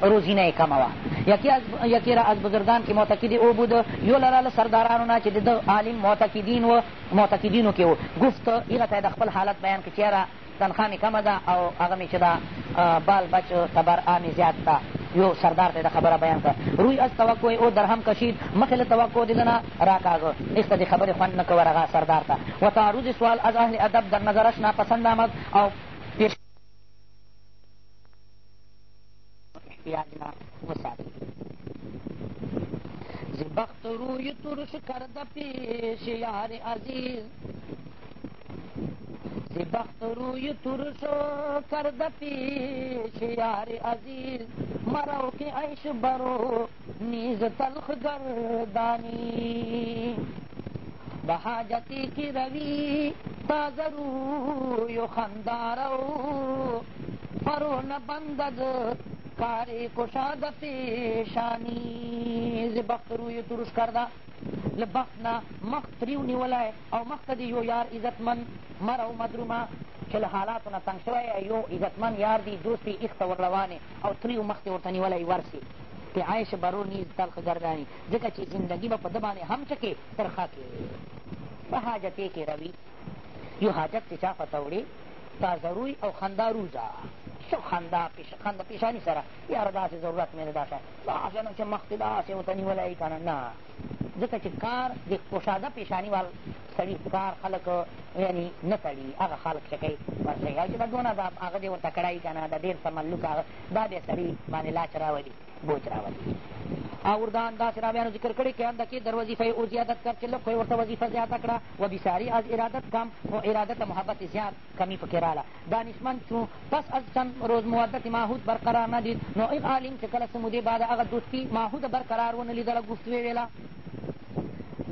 روزینه یې کمه وه یکی از یکی را از بزرګان کې معتقدي او بود یو لره له سردارانو نه چې د ده عالم معتقدین و معتقدینو کې و گفت هغه ته یې د خپل حالت بیان کړ چېره تنخوا مې کمه ده او هغه مې چې ده بال بچ تبر آمې زیات ده یو سردار ته د خبره بیان کړه روی از توقع او درهم کشید مخې له توقع دیدنه راکاږه ایسته د خبرې خوند نه کوه هغه سردار ته و تعرض سوال از اهل ادب در نظرش ناپسند آمد او پیش احتیاج نه وساتید زبخت روی ترش کرده پیش یار عزیز ز بخت روی ترشو کرده پیش یار عزیز مرو که عیش برو نیز تلخ گردانی به حاجتی که روی تازه روی و خندارو فرو نبندد کاری کشاد پیشانی ز بخت روی ترش کرده له بخت نه مخ تریو نیولی او مخته دې یو یار عزتمن مر او مدرومه چې له حالاتو نه تنګ شوی یو عزتمن یار دی دوست یې ایخته ور روانې او تریو مخ دې ورته نیولی ورسي که عیش برو نیز تلخ گردانی ځکه چې زندګي به په ده باندې هم څه کې ترخه کې په حاجتې کې روي یو حاجت چې چا ته وړې تازه روی او خندا روزه شو خندا خندا پیشانی سره یاره داسې ضرورت مې ده دا شی داسې نه چې مخکې داسې ورته نیولی وي که نه نه ځکه چې کار د کوشاده پیشانی وال سړي کار خلک یعنی نه تړي هغه خلک چکی ورسوي او چې به دونه هغه دې ورته کړی که نه د ډېر تملک هغه دا بیا سړي باندې لاچ راولي بوج راولي او اردان داسې راویانو ذکر کړي کنده کې در وظیفه او زیادت کړ چې لږ خو یې ورته وظیفه زیاته کړه و بساری از ارادت کم و ارادت محبت زیاد کمی پکې راله دانشمند چون پس از چند روز مودت معهود برقرار ندید نو این عالم چې کله څه مودې بعد هغه دوستي معهوده برقرار ونه لیدله ګفت ویویله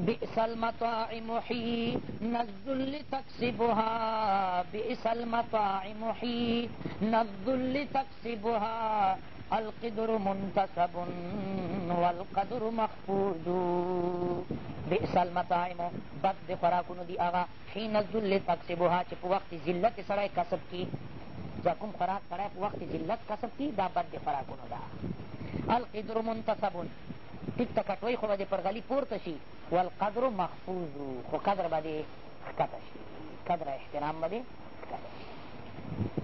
بئس المطاعم حين الذل تكسبها بئس المطاعم حين الذل تكسبها القدر منتصب والقدر مخفوض بئس المطاعم بد د خوراکونو دي هغه حین الذل تکسبها چې په وخت ذلت سړی کسب کي دا کوم خوراک سړی په وخت ذلت کسب کي دا بد د خوراکونو ده القدر منتصب ټیک ته کټوی خو به دې پر غلي پورته شي والقدر محفوظ خو قدر به دې ښکته شي قدر احترام به دې ښکته شي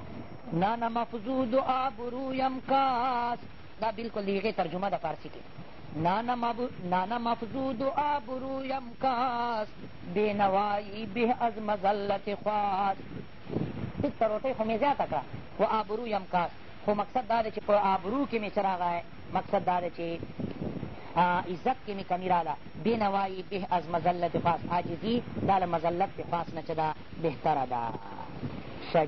نانا مفزود آبرویم کاس دا بالکل دیگه ترجمه دا فارسی کې نانا مفزود آبرویم کاس بے نوائی به از مزلت خواست اس تروٹی خو می زیاته کړه و آبرویم کاس خو مقصد دا دی چې په آبرو کې مې څه راغی مقصد دا دی چې عزت کې مې کمی راله بې نوایي به از مزلت خواست عاجزي دا له مزلت د خواست نه چې ده بهتره ده ښه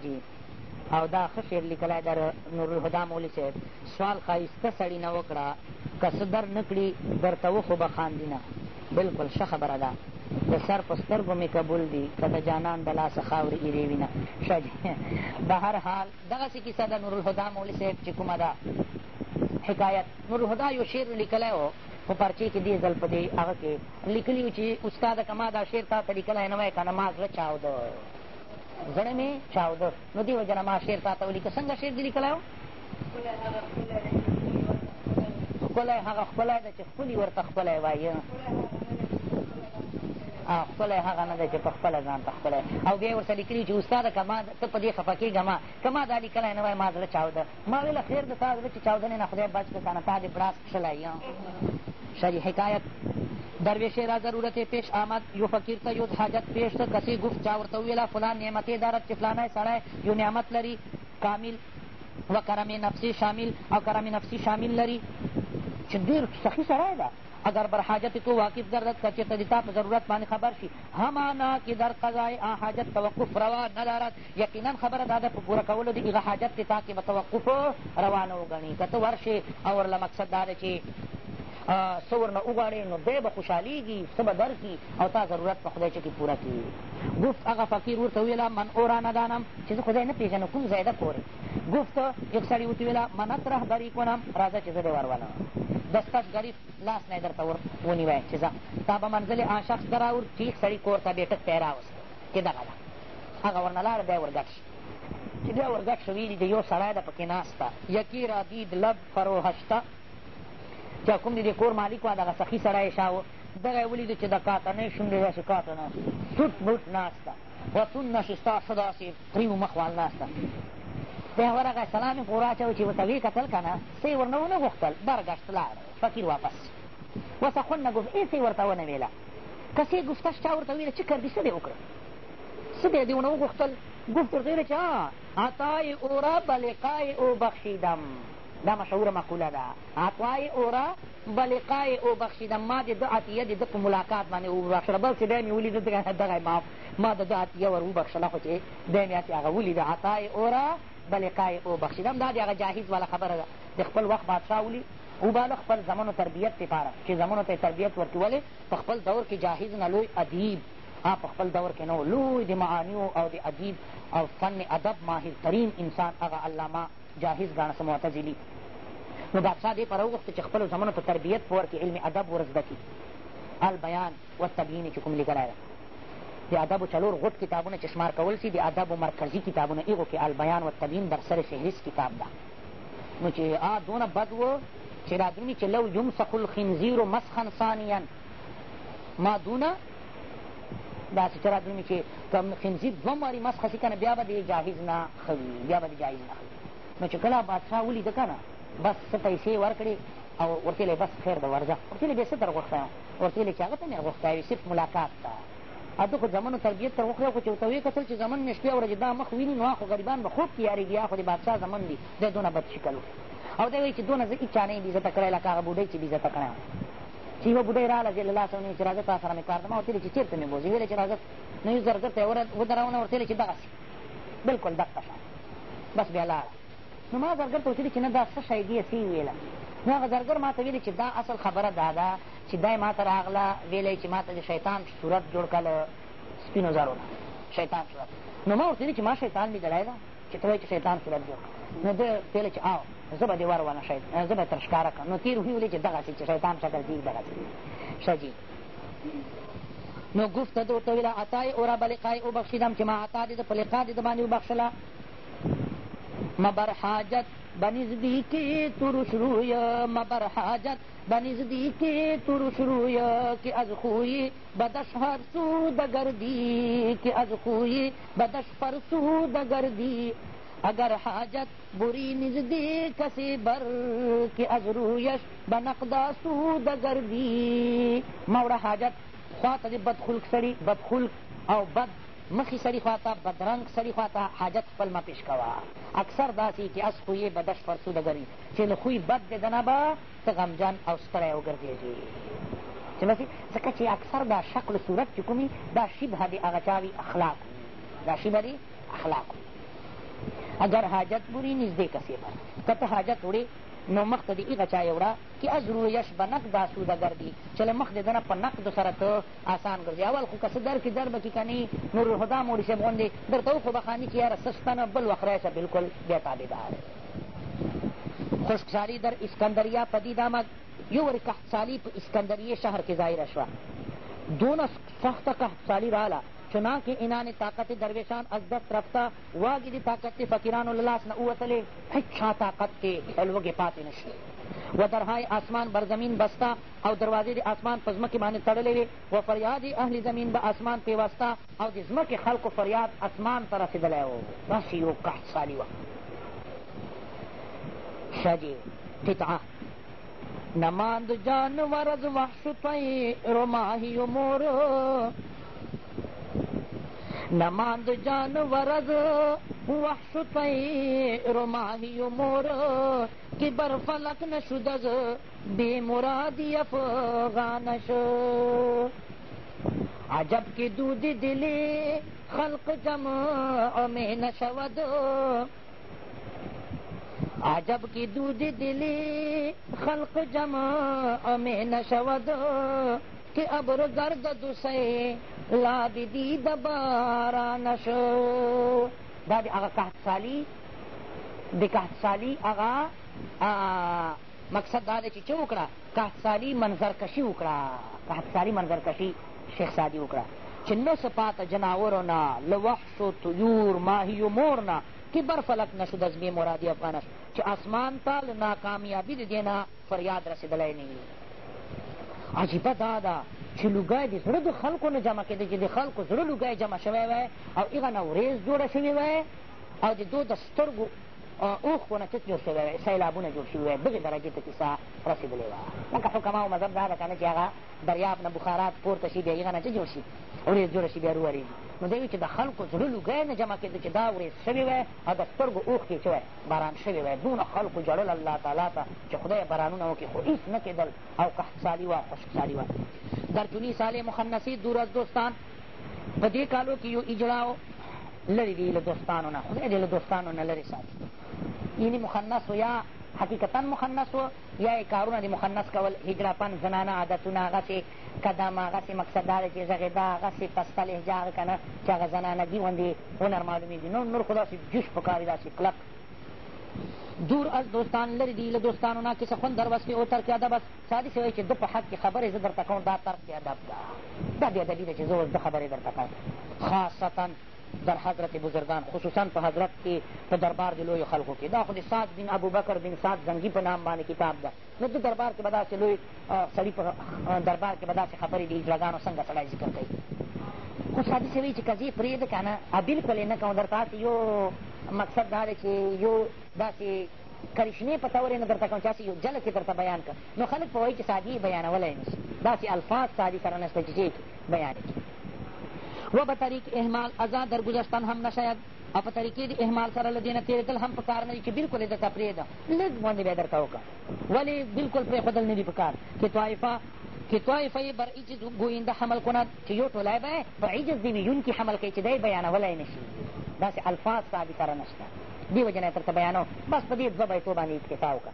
او دا ښه شعر لیکلی در نورالهدا مولي صاحب سوال ښایسته سړي نه وکړه که څه در نه کړي درته وخو به خاندي نه بلکل ښه خبره ده د سر په سترګو مې قبول دي که د جانان د لاسه خاورې ایرې وینه ښه دي به هر حال دغسې کیسه د نورالهدا مولي صاحب چې کومه ده حکایت نورالهدا یو شعر لیکلی و په پارچې کې دې ځل په دې هغه کې لیکلي وو چې استاده که ما دا شعر تا ته لیکلی نه وای که نه ما زړه چاوده زړه مې چاوده نو دې وجه نه ما شعر تا ته ولیکه څنګه شعر دې لیکلی و ښکلی هغه ښکلی ده چې ښکلي ورته ښکلی وایي خپله هغه نه دی چې په خپله ځان ته خپله او بیا یې ورته لیکلي چې استاده که ما ته په دې خفه کېږه ما که ما دا لیکلی نه وای ما زړه چاوده ما ویله خیر د تا زړه چې چاودنې نه خدای بچ که که نه تا دې براس کښلی شری حکایت درویش را ضرورت پیش آمد یو فقیر ته یو حاجت پیش ته کسی گفت چا ورته وویله فلان نعمتې دارد چې فلانی سړی یو نعمت لري کامل و کرم نفسی شامل او کرم نفسی شامل لري چې ډېر سخي سړی ده اگر بر حاجت تو واقف گردد که چیرته د تا په ضرورت باندې خبر شي همانا کې در قضای آن حاجت توقف روا نه دارد یقینا خبره دا ده په پوره کولو د هغه حاجت دې تا کې به توقف روا نه وګڼي که ته ورشې او ورله مقصد دا ده چې څه ورنه وغواړې نو دی به خوشحالیږي څه به درکړي او تا ضرورت په خدای چکې پوره کړي گفت هغه فقیر ورته وویله من اورا ندانم چې زه خدای نه پېژنم کوم ځای ده پورې گفت یک سړي ورته وویله من اطرح بری کنم راځه چې زه دې ورولم دستش غریب لاس نه یې درته ونیوی چې ځه تا به منزل آ شخص ته راور چې یک سړي کور ته بېټک ته یې راوست چې دغه ده هغه ورنه لاړه بیا ورګډ شي چې بیا ورګډ شو ویلي د یو سړی ده پکې ناسته یکی را دید لب فروهشته چې کوم د دې کور مالک وه دغه سخي سړی شاه و دغه یې ولیدو چې د کاتنۍ شونډې داسې کاتنه توټ موټ ناسته وتون نشسته ښه داسې پریو مخوال ناسته بیا ورغی سلام یې پرې واچوه چې ورته ویې کتل که نه څه یې ورنه ونه غوښتل برګشت لاړ فقیر واپس وسه خوند نه گفت هېڅ یې ورته ونه ویله کسې ګفتش چا ورته ویله چې کردي څه دې وکړه څه دې دې ونه وغوښتل گفت ورته ویله چې ها عطای او رب لقای او بخشیدم دا مشهوره مقوله ده عطوای اوره بلقای او بخشیدم ما د ده عطیه د ده په ملاقات باندې وبخښله بل چې دی مې ولیده دغه ما ما د ده عطیه ور وبخښله خو چې دی مې هسې هغه ولیده عطای اوره بلقای او بخشیدم دا د هغه جاهز والا خبره ده د خپل وخت بادشاه ولي وباله خپل زمنو تربیت دپاره چې زمنو ته یې تربیت ورکړي ولې په خپل دور کې جاهز نه لوی ادیب په خپل دور کې نه لوی د معانیو او د ادیب او فن ادب ماهرترین انسان هغه علامه جاهز ګاڼه څه معتزلي نو بادشاه دې پاره وغوښته چې خپلو زامنو ته تربیت په ورکړي علم ادب ور زده کړي البیان والتبیین چې کوم لیکلی ده د ادبو څلور غټ کتابونه چې شمار کول سي د ادبو مرکزي کتابونه هغو کې البیان والتبیین در سر فهرست کتاب ده نو چې آ دونه بد و چې را دومي چې لو یمسخ الخنزیر مسخا ثانیا ما دونه داسې چې را دومي چې خنزیر دوه ماري مسخه سي که نه بیا به د جاهز نه ښه بیا به د جایز نه ښه نو چې کله بادشاه ولیده که نه بس څه پیسې ورکړې او ورته یې بس خیر ده ورځه ورته یې بیا څه در غوښتی ورته یې چې هغه ته مې غوښتی وي صرف ملاقات ته اده خو زمنو تربیت تر وکړی خو چې ورته ویې کتل چې زمن مې شپې او ورځې دا مخ ویني نو خو غریبان به خوب کې یارېږي یا خو د بادشاه زمن دي دی دونه بد شکل او دی وایي چې دونه زه هېچا نه یم بېزته کړی لکه هغه بوډۍ چې بېزته کړی چې یوه بوډۍ راغله زه له لاسه ونیو چې راځه تا سره مې کار ده ما ورته ویلې چې چېرته مې بوځي ویلې چې راځه نو یو زرګر ته یې ودرونه ورته ویلې چې دغسې بلکل دقه شان بس بیا لاړه نو ما زرګر ته ویلي چې نه دا څه شی دي هسې ویله نو هغه زرګر ما ته ویلي چې دا اصل خبره دا ده چې دی ما ته راغله ویلی چې ما ته د شیطان صورت جوړ کړه له سپینو زرو نه شیطان صورت نو ما ورته ویلي چې ما شیطان لیدلی ده چې ته وایې چې شیطان صورت جوړ کړه نو ده ته ویلې چې او زه به دې ور ونه زه به یې تر ښکاره کړم نو تېر ویولې چې دغسې چې شیطان شکل دي دغسې ښه جي نو گفت ده ورته ویله عطای اورا به لقای وبخښېدم چې ما عطا دې ده په لقا دې ده باندې وبخښله مبر حاجت بنزدی که ترش روی مبر حاجت بنزدی که ترش روی که از خوی بدش هر سو دگردی که از خوی بدش فرسو دگردی اگر حاجت بری نزدی کسی بر که از رویش به نقدا سوده ګرځي موړه حاجت خواته دې بدخلق سړي بدخلق او بد مخی سری خواتا بدرنگ سری خواتا حاجت خپل مه پیش کوه اکثر داسې چې اس خویې بدش فرسوده ګري چې له خوی بد دی دنه به ته غمجن او ستړی وګرځېږي چې بس ځکه چې اکثر دا شکل صورت چې کوم دا شبه د هغه چا وي اخلاق دا شبه دی اخلاق اگر حاجت بری نږدې کسی پر که ته حاجت وړې نو مخته دې هغه چای وړه که ازرو یش به نقد آسوده ګردي چې له مخ د دنه په نقدو سره ته آسان ګرځي اول خو که څه در کې در به کي که نه نورالهدا موړي صاحب غوندې درته وخو به خاني چې یاره څه شته نه بل وخره شه بلکل بیا تابعدار خشکسالی در اسکندریا پدیده مګ یو ورې کهتسالي په اسکندریې شهر کې ظاهره شوه دونه سخته کهتسالي راله چنانکه اینان طاقت درویشان از دست رفته واگیدی طاقت فقیرانو له لاس نه ووتلې هیچ چا طاقت ترې لوږې پاتې نه شي و درهای آسمان بر زمین بسته او دروازې د آسمان په ځمکې باندې تړلې وې و فریاد اهل زمین به آسمان پیوسته او د ځمکې خلکو فریاد آسمان ته رسېدلی و داسې یو قحط سالي وه شجی قطعه نماند جانور از وحش طیر ماهی و مور نماند جانورز وحش طیر ماهی و مور که بر فلک نشودز بی مرادی افغانش عجب که دود دلی خلق جمع می نشود عجب کی دود دلی خلق جمع می نشود که ابر گرد دوسه لا د دې د بارانه شو دا د هغه کهتسالي د کهتسالي هغه مقصد دا دی چې څه وکړه کهتسالي منظرکشي وکړه کهتسالي منظرکشي شیخ سادي وکړه چې نه څه پاته جناورو نه له وحشو طیور ماهیو مور نه کبر فلک نشد از بې مرادي افغانش چې آسمان ته له ناکامیابي د دې نه فریاد رسېدلی نه عجیبه دا ده چې لوګی د زړه د خلکو نه جمع کېده چې د خلکو زړه لوګی جمع شوی وی او هغه نه ورېځ جوړه شوې وی او د دو د سترګو اوښ ونه ټیټ جوړ شوی وی سیلابونه جوړ شوي وی دغې درجې ته کیسه رسېدلې وه ځکه حکماو مذهب دا ده که نه چې هغه دریاب نه بخارات پورته شي بیا هغه نه څه جوړ شي ورېځ جوړه شي بیا روورېږي نو دی وي چې د خلکو زړه لوګی نه جمع کېده چې دا ورېځ شوي وی او د سترګو اوښ کې څه وی باران شوي وی دونه خلکو ژړل الله تعالی ته چې خدای بارانونه وکړي خو هېڅ نه کېدل او قحطسالي وه خشکسالي وه در چونی سال مخنثي دور از دوستان په دې کالو کې یو اجرا لرې وي له دوستانو نه خدای دې له دوستانو نه لرې ساتي یعنی مخنث و یا حقیقتا مخنث و یا یې کارونه د مخنث کول هجراپن زنانه عادتونه هغسې قدم هغسې مقصد دا دی چې غږېدا هغسې پسته لهجه هغه که نه چې هغه زنانګي غوندې هنر معلومېږي نور نور خو داسې جوش په کار داسې کلک دور از دوستان لرې دي له دوستانو نه کیسه خوند در وسوي او ترک ادب است سادي سوی چې ده په حق کې خبرې زه درته کوم دا ترک ادب ده دا بېادبي ده چې زه اوس ده خبرې درته کوم خاصتا در حضرت بزرگان خصوصا په حضرت کې په دربار د لویو خلکو کې دا خو د سعد بن ابوبکر بن سعد زنګي په نام باندې کتاب ده نو د دربار کې به داسې لوی سړي په دربار کې به داسې خبرې د اجلاګانو څنګه سړی ذکر کوي خو سادي سوی چې قضیې پرېږده که نه بلکل یې نه کوم درته هسې یو مقصد دا دی چې یو داسې کرشمې په طور یې نه درته کوم چې هسې یو جله کې درته بیان کړه نو خلک به وایي چې سادي یې بیانولی نه شي داسې الفاظ سادي سره نشته چې بیان کړي و به طریق احمال ازا در گذشتن هم نشاید او په طریقې د احمال سره له دې نه تېرېدل هم په کار نه دي چې بلکل یې درته پرېږده لږ غوندې بیا درته وکړه ولې بلکل پرېښودل نه دي په کار که طایفه که طایفه یې بر عجز ګوینده حمل کند چې یو ټولی به یې په عجز د ویونکي حمل کوي چې دی بیانولی نه شي داسې الفاظ ثابته را نشته دې وجه نه یې درته بیانو بس په دې دوه بیتو باندې اکتفا وکړه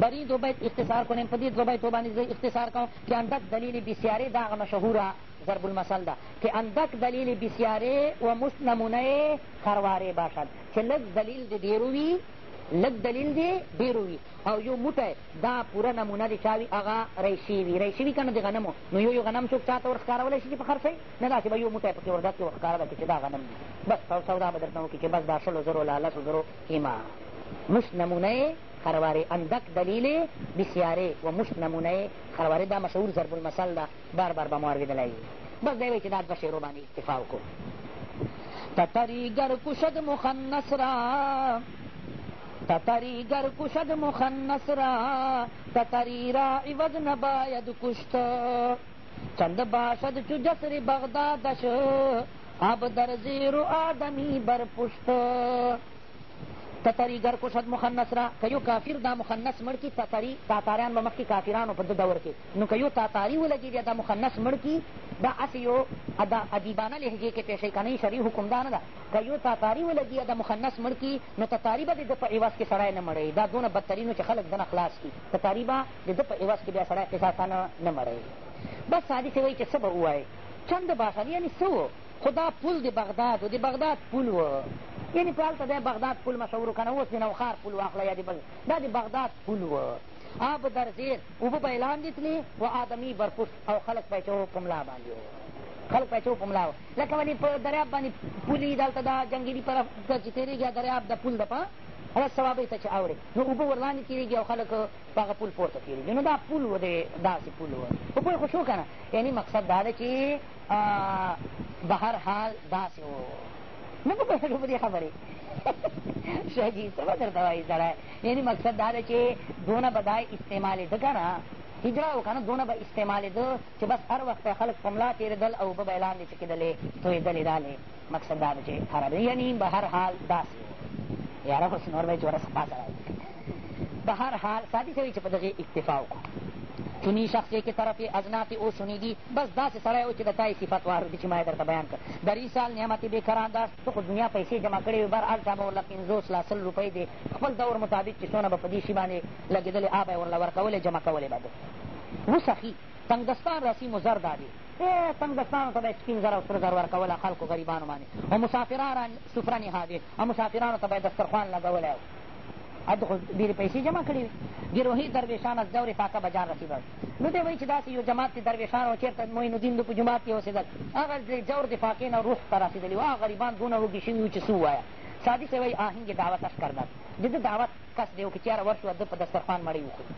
بری دو بیت اختصار کنیم پدید دو بیت باندې زه اختصار کوم که اندک دلیل بسیاری داغ مشهوره ضرب المثل ده که اندک دلیل بسیاره و مست نمونه خرواره باشد چې لږ دلیل د ډېرو وي لږ دلیل دې ډېرو وي او یو موټی دا پوره نمونه د چا وي هغه ریشي وي ریشي وي که نه د غنمو نو یو یو غنم څوک چا ته ور ښکارولی شي چې په خرڅئ نه داسې به یو موټی پکې ور داسې ور ښکاره ده چې دا غنم دي بس سودا به درته وکړي چې بس دا شلو زرو له لسو زرو قیمه مست نمونه خرواره اندک دلیل بسیاره و مشت نمونه خرواره دا مشهور ضرب المثل ده بار بار به ما اورېدلی بس دی چې دا دوه شعرو باندې اکتفا وکړو تتریگر کشد مخنس را تتری گر کشد مخنس را تتری را عوض نباید کشت چند باشد چو جسر بغدادش اب در زیر آدمی بر پشت تتری گر کشد مخنس را که یو کافر دا مخنس مړ کي تتری تاتاریان به مخکې کافرانو په ده دور کې نو که یو تاتاري ولګېږي دا مخنس مړ کي دا هسې یو دا ادیبانه لهجې کې پېښوي که نه شرعي حکم دا نه ده که یو تاتاري ولګي دا مخنس مړ کي نو تتاري به د ده په عوض کې سړی نه مړوي دا دونه بدترینو چې خلک ده نه خلاص کړي تتاري به د ده په عوض کې بیا سړی قصاصانه نه مړوي بس سادي سې وایي چې څه به ووایي چند باساني یعنې څه و خو دا پل د بغداد و د بغداد پل و یعنې په هلته دی بغداد پل مشهور که نه اوس د نوخار پل واخله یا د بل دا د بغداد پل وه آب در زیر اوبه به یې لاندې تلې و آدمي برپوس او خلک به یې چې په ملا باندې خلک به یې چې په ملا لکه ولې په دریاب باندې پولې دلته دا جنګیري پرف ته چې تېرېږي دریاب د پل دپه هغه ثوابۍ ته چې اورې نو اوبه ورلاندې تېرېږي او خلک په هغه پول پورته تېرېږي نو دا پول و دی داسې پول و خو پوه خو شو که نه یعنې مقصد دا ده چې به هر حال داسې و نه په پوهېږم په دې خبرې شاه جي څه به درته وایي سړی یعنې مقصد دا ده چې دونه به دا استعمالېده که نه هجرا و که نه دونه به استعمالېده چې بس هر وخت خلک په ملا تېرېدل او اوبه به یې لاندې څه کېدلې تویېدلې دالې مقصد دا ده چې خرابېده یعنې به هر حال داسې یاره خو څه نور به یې جوړه صفا سړی به هر حال سادي ته وي چې په دغې اکتفا وکړو چونی شخصی که طرف اجناف او شنیدی بس داسې سړی و چې د تای صفت واورېدي چې ما یې درته بیان کړ در این سال نعمت بېکران داشت ته خو دنیا پیسې جمع کړې وي بر هلته به ورله پنځوس لا سل روپۍ دی خپل دور مطابق چې څونه به په دې شي باندې لګېدلې آ به یې ورله ورکولې جمع کولې به ده اوس اخي تنګستان رسیم و زر دا دی تنګستانو ته به یې سپین زر او سره زر ورکوله خلکو غریبانو باندې او مسافران سفره نهادې او مسافرانو ته به یې دسترخوان لګولی و هلته خو ډېرې پیسې جمع کړې وې ګروهي درویشان از دور پاکه به جان رسیدل نو دی وایي چې داسې یو جماعت د درویشانو چېرته معینالدین د په جومات کښې اوسېدل هغه د جور د پاکې نه روح ته رسېدلي وو هغه غریبان دونه وږي شوي وو چې څه ووایه سادي صاحب وایي آهنګ دعوتش کردن د ده دعوت کس دی و که چېره ورشو ده په دسترخوان مړۍ وخوري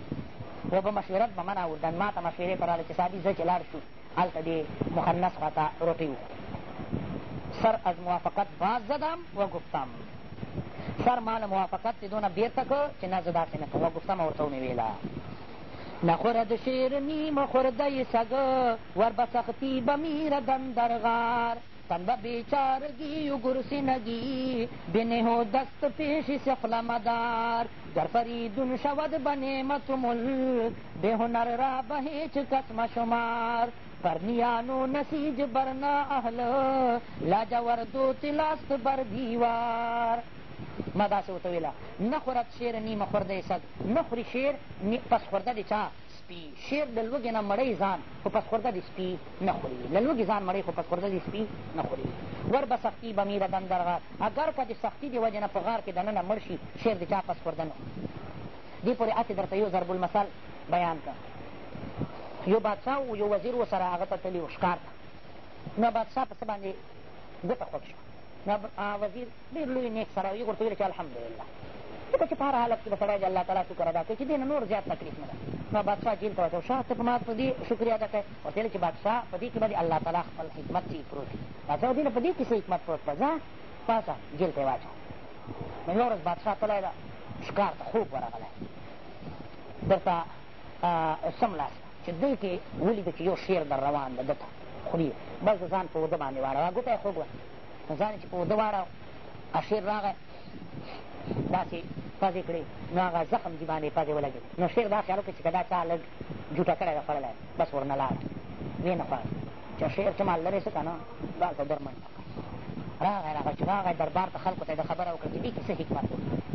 و به مشورت به من اوردن ما ته مشورې په راله چې سادي زه چې لاړ شو هلته دې مخنث خواته روټۍ وخورو سر از موافقت باز زدم و گفتم سر ما له موافقت دونه بېرته کړ چې نه زه داسې نه کوم وګفتمه ورته ومې ویله نخورد شیرنی مخورده سگه ور بسختی بمیردن در غار تن به بیچارگی و گرسنگی بنه و دست پیش سقل مدار گر فریدون شود به نعمت ملک به هنر را به هیچ کس مشمار برنیانو نسیج برنا اهل لاجورد و تلاست بر دیوار ما داسې ورته ویله نه خورد شیر نیمه خورده سگ نه خوري شیر پس خورده د چا سپي شیر د لوږې نه مړی ځان خو پس خورده د سپي نه خوري له لوږې ځان مړی خو پس خورده د سپي نه خوري ور به سختي به میره دم در غار اگر که د سختي د وجې نه په غار کې دننه مړ شي شیر د چا پس خورده نه دې پورې هسې درته یو ضرب المثل بیان کړه یو بادشاه و یو وزیر و سره هغه ته تللي و ښکار ته نو بادشاه په څه باندې ګوته خوږ شوه وزیر ډېر لوی نیک سره وي ورته ویل چې الحمدلله ځکه چې په هر حالت کښې به سړی د الله تعالی شکر ادا کوي چې دې نه نور زیات تکلیف نه ده ما بادشاه جیل ته ورته شاه ته په ما په دې شکریه ادا کوې ورته ویل چې بادشاه په دې کښې به د الله تعالی خپل حکمت چې پروت وي بادشاه ودې نه په دې کښې څه حکمت پروت ده ځه پاسه جیل ته یې واچوه نو یوه ورځ بادشاه تللی ده ښکار ته خوب ورغلی درته سم لاس چې دوی کښې ولیده چې یو شعر در روان ده ده ته خولي بس د ځان په اوده باندې واړوه ګوته یې خوږ په ځان یې چې په اوده واړو اشیر راغی داسې پزې کړې نو هغه زخم جبان یې پزې ولګېد نو شیر دا خیال وکړې چې که دا چا لږ جوټه کړی ده خوړلی بس ورنه لاړه ویې نه خوړه چې شیر چې مال لرې څه که نه دلته درمنډه راغی راغی چې راغی دربار ته خلکو ته یې د خبره وکړه چې دې کښې څه حکمت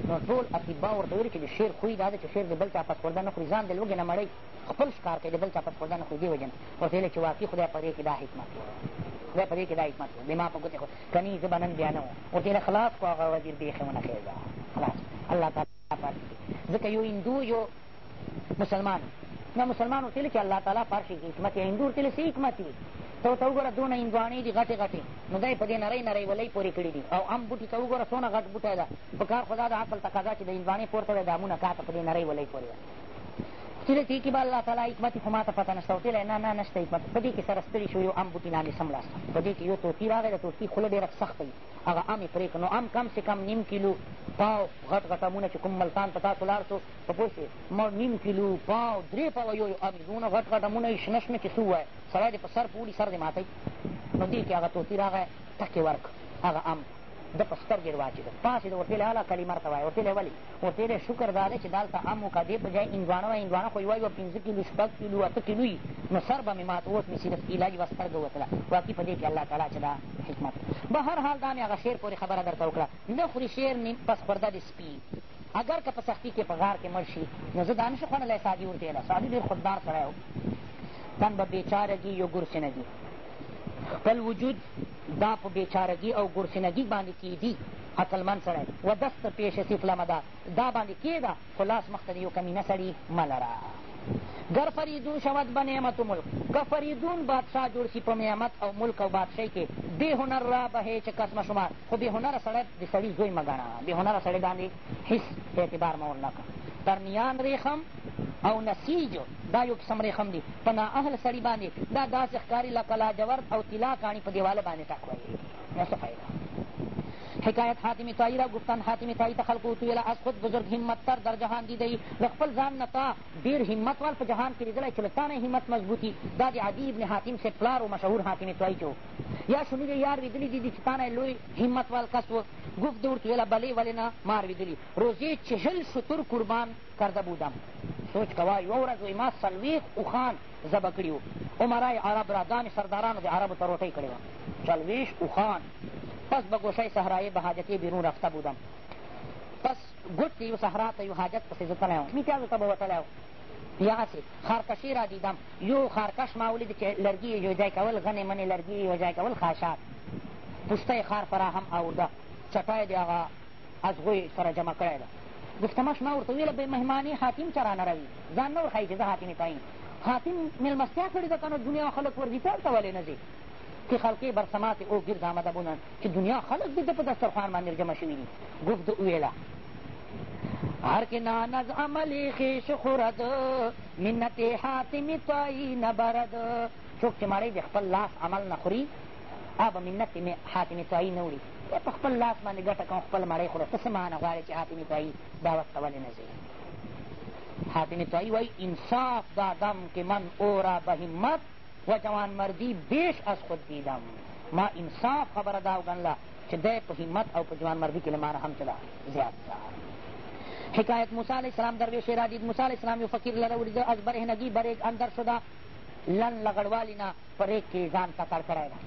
نو ټول اطبا ورته ویلي چې د شیر خوی دا ده چې شیر د بل چا پس خورده نه خوري ځان د لوږې نه مړی خپل ښکار کوي د بل چا پس خورده نه خوري دې وجه نه ورته ویلې چې واقعي خدای پرې کښې دا حکمت خدای په دې کښې دا حکمت و دما په ګوتې خو که نه زه به نن بیا نه وم ورته خلاص کړو هغه وزیر بېخې ونه خېږه خلاص الله تعالی پاتې کړي ځکه یو هندو یو مسلمان نه مسلمان ورته چې الله تعالی پارشي حکمت یې هندو ورته څه حکمت وي ته ورته وګوره دونه هندواڼې دي غټې غټې نو دی په دې نرۍ نرۍ ولۍ پورې کړي دي او ام بوټي ته وګوره څونه غټ بوټی ده په کار خو دا د عقل تقاضا چې د هندواڼې پورته دی دامونه کاته په دې نرۍ ولۍ پورې ده کله چې کې به الله تعالی حکمت خو ما ته پته نشته ورته ویلی نه نه نشته حکمت په دې کښې سره ستړي شو یو ام بوټي لاندې سم لاس په دې کښې یو توتي راغی د توتي خوله ډېره سخته وي هغه ام یې پرې کړ نو ام کم سې کم نیم کیلو پاو غټ غټ امونه چې کوم ملتان په تاسو لاړ سو په پوه شې نیم کیلو پاو درې پاوه یو یو ام یې دومره غټ غټ امونه یې شنه شنه چې څه ووایه سړی دې په سر پوړي سر دې ماتوي نو دې کښې هغه توتي راغی ټک یې ورکړ هغه ام ده په سترګې یې واچېدم پاڅېده ورته ویلې هله کلمه ورته وایه ورته ویلې ولې ورته ویلې شکر دا دی چې دلته ام وکړه دې په ځای هندوانه وایه هندوانه خو یوه یوه پنځه کیلو شپږ کیلو اته کیلو وي نو سر به مې مات اوس مې صرف علاج یوه سترګه وتله واقعي په دې کښې الله تعالی چې دا حکمت به هر حال دا مې هغه شعر پورې خبره در ته وکړه نه خوري شعر نیم بس خورده د سپي اگر که په سختي کښې په غار کښې مړ شي نو زه دا نه شو خوړلی سادي ورته ویله سادي ډېر خوددار سړی و تن به بېچاره ګي یو ګرسنه ګي خپل وجود دا په بېچارګي او ګرسنګي باندې کېدي عقلمند سړی و دست پیش سیفلمه ده دا باندې کېده خو لاس مخته د یو کمینه سړي مه لره گر فریدون شود به نعمت و ملک که فریدون بادشاه جوړ سي په نعمت او ملک او بادشاهۍ کې بې هنر را بهی چې کس مشمار خو بې هنره سړی د سړي زوی مه ګڼه بې هنره سړی باندې هېڅ اعتبار مه ورنه کړه در میان ریخم او نسیج دا یو قسم ریخم دی په نااهل سړي باندې دا داسې ښکاري لکه لاجورد او طلا کاڼي په دیواله باندې ټاکوي نو څه فایده حکایت حاتم طایی را گفتن حاتم طایی ته خلکو وتویله از خود بزرگ همتتر در جهان دیدی له خپل ځان نه تا ډېر همت وال په جهان کې لیدلی چې له تا نه همت مضبوطي دا د عدي ابن حاتم صاحب پلار و مشهور حاتم طایی چې یا شنیدې یا اورېدلي دي چې تا نه لوی همت وال کس و گفت ورته ویله بلې ولې نه ما اورېدلي روزې چهل شتر قربان کرده بودم سوچ کوه یوه ورځ وایي ما څلوېښت اوښان ذبح کړي وو عمرای عرب را دانې سردارانو د عربو ته روټۍ کړې وه څلوېښت اوښان پس به گوشی صحرایې به حاجتې بیرون رفته بودم پس ګوټ کې یو صحرا ته یو حاجت پسې زه تللی وم میتیازو ته به وتلی وم یغسې خارکشي را دیدم یو خارکش ما ولید چې لرګي یې یوځای کول غنې منې لرګي یې یوځای کول خاشات پوسته خار فراهم اورده چټه یې د هغه ازغوی سره جمع کړی ده گفتمش ما ورته ویله به مهمانی حاتم چه رانه روي ځان نه ورښایي چې زه حاتمې ته یم حاتم میلمستیا کړې ده که نه دنیا خلک ورځیتار ته ولې نه ځي که خلقی بر سماعت او گرد آمده بودند که دنیا خلق دیده په دسترخوان باندې جمع شوي دي گفت ویله هر که نان از عمل خویش خورد منت حاتم طایی نبرد څوک چې مړی د خپل لاس عمل نه خوري هغه به منت حاتم طایي نه وړي په خپل لاس باندې ګټه کوم خپل مړۍ خوره ته څه معنه غواړې چې حاتم طایي دعوت ته ولې نه ځې حاتم طایي وایي انصاف دادم که من او را به همت و جوان مردی بیش از خود دیدم ما انصاف خبره دا وګڼله چې دی په همت او په جوان مردی کې له ما نه هم چله زیات حکایت موسی علیه السلام درویش را دید موسی علیه السلام یو فقیر لره ولیده از برهنګي بریک اندر شده لن لغړوالي نه په ریک کې ځان تکړ کړی ده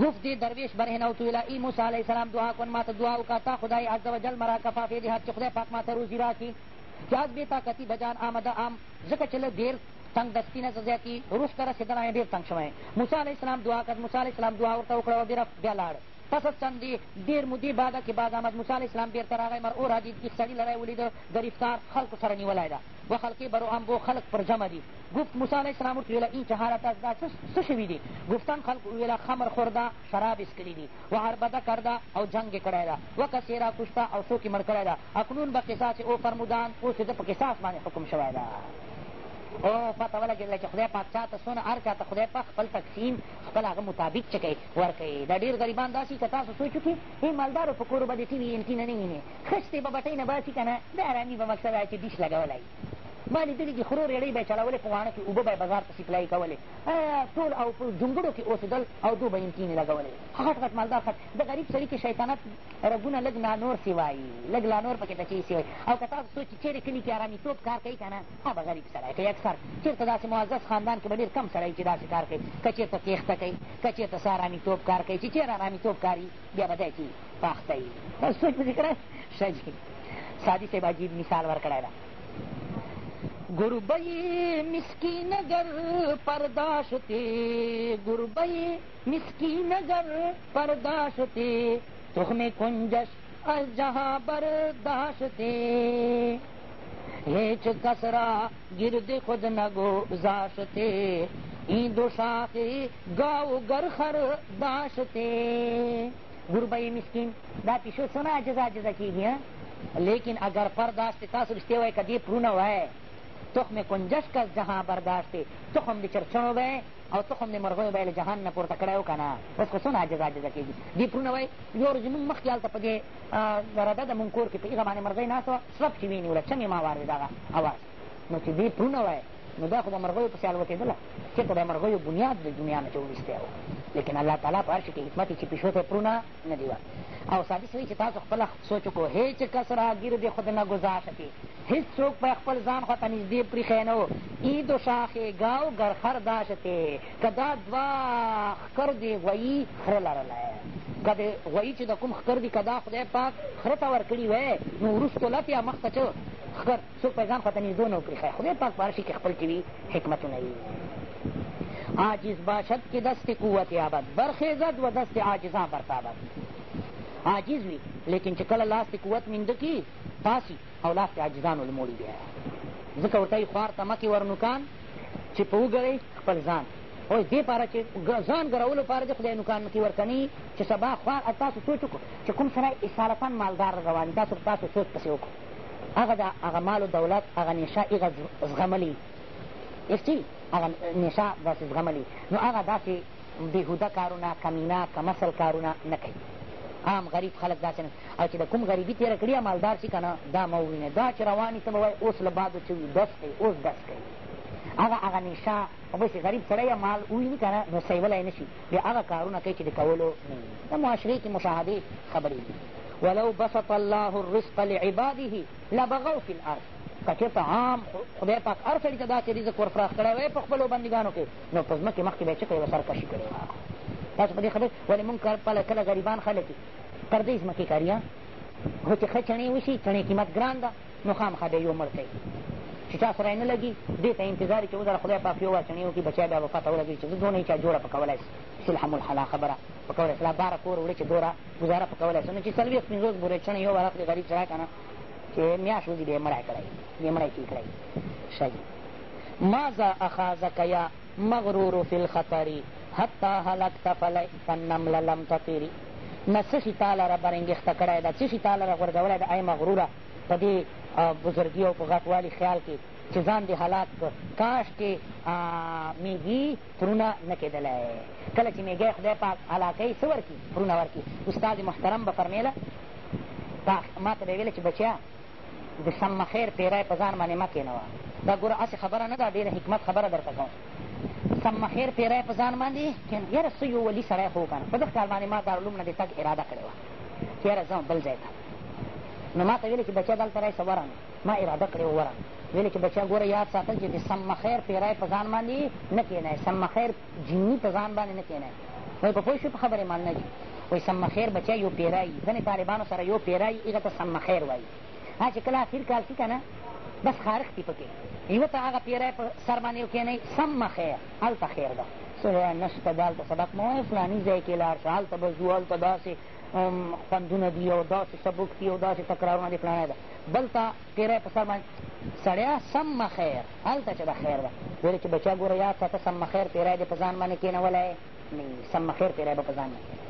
گفت دی درویش برهنه تو الی موسی علیه السلام دعا کن ما ته دعا وکا تا خدای عزوجل مرا کفافی دی هر چې خدای پاک ما ته روزي راکړي چې از بې طاقتي بجان آمده ام ځکه چې لږ ډېر تنگ دستی نه زیاتي روح ته رسېدنه یې ډېر تنګ شوی موسی علیه السلام دعا کړ موسی علیه السلام دعا ورته وکړه او بیا لاړ پس از چندې ډېر مودې بعده کې بعد آمد موسی علیه اسلام بېرته راغی مرعو را دي یو سړي لری ولیده ګرفتار خلکو سره نیولی ده و خلقې برو انبو خلق پر جمع دي گفت موسی علیه السلام ورته ویله این چه حالت دا څه شوي دي گفتن خلق ویله خمر خورده شراب اسکلی دي و عربده کرده او جنگ کړی ده و کسې را کشته او څوک یې مړ کړی ده اکنون به قصاص او فرمودان اوس د په قصاص باندې حکم شوی ده او پته ولګېدله چې خدای پاک چا ته څونه هر چا ته خدای پاک خپل تقسیم خپل هغه مطابق څه کوي ورکوي دا ډېر غریبان داسې که تاسو سوچ وکړي ای مالدارو په کورو به د سوي انتینه نه وینې خښتې به بټۍ نه باسي که نه د ارامي به مقصد چې ډیش لګولی ما لیدلي دي خرو رېړۍ به یې چلولې په واڼه کښې اوبه به یې بازار پسې پلایي کولې ټول او په جونګړو کښې اوسېدل او دو به یې لګولې غټ غټ مالدار خټ د غریب سړي کښې شیطانت رګونه لږ نانور سې وایي لږ لانور پکښې بچي سې وایي او که تاسو څوک چې چېرې کلي کښې ارامېتوب کار کوي که نه هغه به غریب سړی کوي اکثر چېرته داسې معزز خاندان کښې به ډېر کم سړی چې داسې کار کوي که چېرته تېښته کوي که چېرته څه ارامېتوب کار کوي چې چېرې ارامېتوب کاري بیا به دی چې پاخته وي تاسو سوچ پسې کړی ښه جي سادي صاحب عجیب مثال ورکړی ده गुरबये मिसकी नगर परदाशते गुरबये मिसकी नगर परदाशते तुहमे कुंजश अर जहाँ बर्दाशते हेच कसरा गिरद खुद न गोजाशते ईदो शाखे गाओ गर खर दाशते गुरबई मिसकिन दा पिशो सुना अजजा अजजा की हाँ? लेकिन अगर परदाशते तासुब स्टेवाय कदी प्रूनव है تخم کنجش کس جهان برداشتی تخم د چرچڼو به او تخم د مرغیو به یې له جهان نه پورته کړی و که نه اوس خو څونه عاجزه عاجزه کېږي دې پرونه وایي یوه ورځ مونږ مخکې هلته په دې رده د مونږ کور کښې په هغه باندې مرغۍ ناسته وه سرپ چې وینیوله چمې ما واورېد هغه اواز نو چې دې پرونه وایي نو دا خو به مرغیو پسې الوتېدله چېرته به مرغیو بنیاد د دنیا نه چې وویستی و لیکن الله تعالی په هر شي کښې حکمت چې پیشو ته یې پرونه نه دي او ثابت شوي چې تاسو خپله سوچ وکړو هېڅ کس راګرد خود نه ګذاشت کې هېڅوک به خپل ځان خواته نږدې پریښی نه و ای دو شاخې گاو گرخر داشتې که دا دوه ښکر دې غویي خره لرلی که د غویي چې د کوم ښکر دي که دا خدای پاک خره ته ورکړي وی نو وروستو لت یا مخته چې ښکر څوک به ځان خواته نږدو نه وپریښی خدای پاک په هر شي کې خپل چې وي حکمتونه وي عاجز باشد که دست قوت یابد برخیزد و دست عاجزان برتابد عاجز وي لیکن چې کله لاس کې قوت منده کي پاسي او لاس کې عاجزانو له موړي بیا ځکه ورته یې خوار تمکې ورنوکان چې په وګړئ خپل ځان وایي دې پاره چې ځان ګرولو پاره دې خدای نوکان کې ورکني چې سبا خوار تاسو سوچ وکړو چې کوم سړی اصالتا مالدار روان تاسو تاسو سوچ پسې وکړو هغه د هغه مال و دولت هغه نیشه هغه زغملی افتی هغه نیشه داسې زغملی نو هغه داسې بېهوده کارونه کمینه کمسل کارونه نه کوي عام غریب خلک داسې نه او چې د کوم غریبي تېره کړي مالدار شي که نه دا مه ووینې دا چې روان وي ته به وایي اوس له بادو چې وي ډس کوي اوس ډس کوي هغه هغه نیشا همسې غریب سړی مال وویني که نه نو سیولی نه شي بیا هغه کارونه کوي چې د کولو نه د معاشرې کې مشاهدې خبرې دي ولو بسط الله الرزق لعباده لبغوا في الارض که چېرته عام خدای پاک هر سړي ته داسې رزق ورفراخ کړی وی په خپلو بندګانو کښې نو په ځمکې مخکې به یې څه کوي به سرکشي کړې تاسو په دې خبر ولې مونږ کله کله غریبان خلک پردې ځمکې کاري خو چې ښه چڼې وشي چڼې قیمت ګران ده نو خامخا به یو مړ کوي چې چا سره یې نه لګي دې ته انتظار یي چې اوس خدای پاک یو وار چڼې وکړي بچی بیا وفا ته ولګوي چې زه دونه چا جوړه په کولی شي سلحم الحلا خبره په کولی شي لا باره کور وړي چې دوره ګزاره په کولی شي نو چې څلوېښت پېنځوس بورې چڼې یو وار اخلي غریب سړی که نه چې میاشت وځي بیا یې مړی کړی بیا یې مړی کړی کړی ښه ماذا اخاذک یا مغرور فی الخطر حتی هلکت فلیس النمل لم تطیری نه څه شي تا لره برنګېخته کړی ده څه شي تا لره غورځولی ده ای مغروره په دې بزرګي او په غټوالي خیال کې چې ځان دې هلاک کړ کاش کې میږي ترونه نه کېدلی کله چې میږی خدای پاک هلاکوي څه ورکړي ترونه ورکړي استاد محترم به فرمیله ما ته به یې ویله چې بچیا د سمخیر پیری په ځان باندې مه کښېنوه دا ګوره هسې خبره نه ده ډېره حکمت خبره درته کوم سم مخیر پیری په ځان باندې چې یاره څه یو ولي سړی خو وکړه په دغه کال باندې ما دارالعلوم نه د تګ اراده کړې وه چې یاره ځم بل ځای ته نو ما ته ویلې چې بچیه دلته راشي ورانه ما اراده کړې وه ورانه ویلې چې بچیه ګوره یاد ساته چې د سم مخیر پیری په ځان باندې نه کښېنئ سم مخیر جیني په ځان باندې نه کښېنئ وایي په پوه شوې په خبرې مال نه دي وایي سم مخیر بچیه یو پیری ځینې طالبانو سره یو پیری هغه ته سم مخیر وایي ها چې کله اخر کال شي که نه بس خارښ دي پکې یوه ته هغه پیری په سر باندې وکېنئ سمه خیر هلته خیر ده څه نشته ده هلته سبق مه وایه فلاني ځای کې لاړ شه هلته به ځو هلته داسې خوندونه دي او داسې سبک دي او داسې تکرارونه دي فلانی ده بل ته پیری په سر باندې سړیا سمه خیر هلته چې ده خیر ده ویلې چې بچیا ګوره یاد ساته سمه خیر پیری دې په ځان باندې کېنولی سمه خیر پیری به په ځان باندې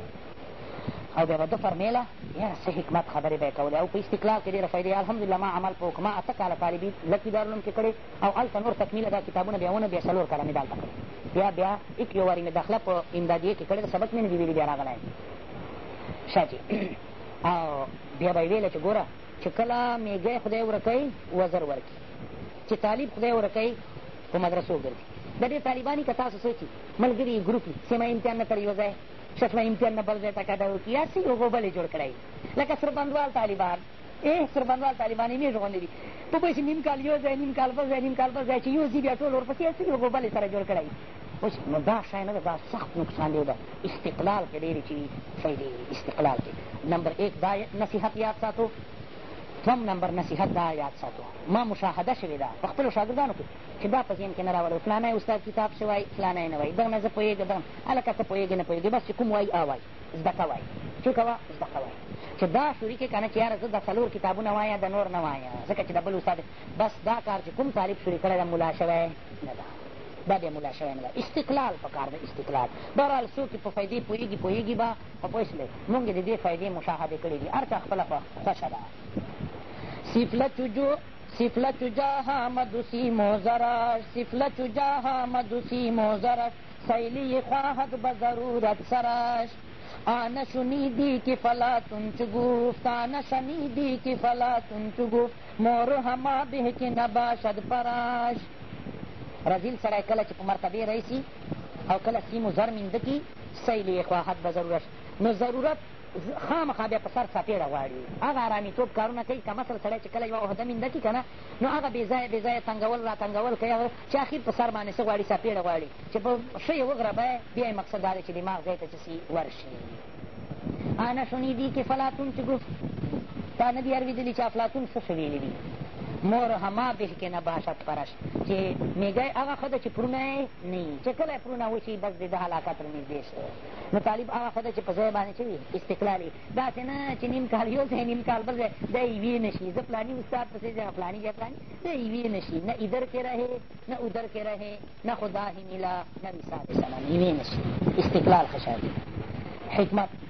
او بیا به ده فرمیله یاره څه حکمت خبرې به یې کولې او په استقلال کښې ډېره فایدې الحمدلله ما عمل په ما اته کاله طالبي لکې دارالعلوم کښې کړې او هلته نور تکمیله دا کتابونه بیا ونه بیا څلور کاله مې دلته کړې بیا بیا ایک یو وارې مې داخله په امدادیه کښې کړې ده سبق مې نه دي ویلي بیا راغلی شاجي او بیا به یې ویله چې ګوره چې کله میږی خدای ورکوي وزر ورکي چې طالب خدای ورکوي په مدرسو ګرځي د ډېر طالبان که تاسو څوک ملګري ګروپ وي سیمه امتحان نه کړی یو ځای شکله امتحان نه بل ځای ټکډو قیاسي هغو بلې جوړ کړی لکه سربندوال طالبان ای سربندوال طالبان یې مېږ غوندې دي په پسې نیم کال یو ځای نیم کال بل ځای نیم کال بل ځای چې یو ځي بیا ټول ورپسې هڅوي هغو بلې سره جوړ کړی اوس نو دا شی نه ده دا سخت نقصان دی ده استقلال کې ډېرې چې وي استقلال کې نمبر ایک دا نصیحت یاد ساتو دوم نمبر نصیحت دا یاد ساتو ما مشاهده شوې ده په خپلو شاګردانو کښې چې دا په ذهن کښې نه راولو فلانی استاد کتاب څه وایي فلانی نه وایي دغه نه زه پوهېږم دغه هلکه ته پوهېږې نه پوهېږې بس چې کوم وایي هغه وایي زده که وایي چې کوه زده که وایي چې دا شوري کړې که نه چې یاره زه د څلور کتابونه وایه د نور نه وایه ځکه چې د بل استاد بس دا کار چې کوم طالب شوري کړی ده ملا شوی نه ده دا بیا ملا شوی نه ده استقلال پکار ده استقلال بهرحال څوک چې په فایدې پوهېږي پوهېږي به په پوه شولې مونږ د دې فایدې مشاهدې کړې دي هر چا خپله خوښه ده سفلت جو سفلت جاها مدوسی موزرش سفلت جاها مدوسی موزرش سیلی خواهد به ضرورت سرش آنه شنیدی که فلاتون چو گفت آنه شنیدی که فلاتون چو گفت مور هما به که نباشد پراش رزیل سره کله چې په مرتبې رئیسي او کله سیم و زر مینده کي سیلی خواهد به ضرورش نو ضرورت خامخا بیا په سر څپېړه غواړي هغه آرامیتوب کارونه کوي که مثلا سړی چې کله یوه عهده مینده کړي که نه نو هغه بې ځایه بې ځایه تنګول را تنګول کوي هغه چې اخر په سر باندې څه غواړي څپېړه غواړي چې په ښه یې وغربه بیا یې مقصد دا دی چې دماغ ځای ته چې سي ورشي آنه شنیدي کې فلاتون چې ګفت تا نه دي اورېدلي چې افلاطون څه څه ویلي دي مور هما بهکینه باشد پرست چې میږی هغه ښه ده چې پرونه یې نه وي چې کله یې پرونه وشي بس د ده حلاکت رنږدې شو نو طالب هغه ښه ده چې په ځای باندې څه وي استقلال وي داسې نه چې نیم کال یو ځای نیم کال بل ځای دا یوې نه شي زه فلاني استاد پسې ځم فلاني ځای فلاني دا یوې نه شي نه ادھر کې رہے نه ادھر کې رہے نه خدا هی ملا نه مثال سلام یوې نه شي استقلال ښه حکمت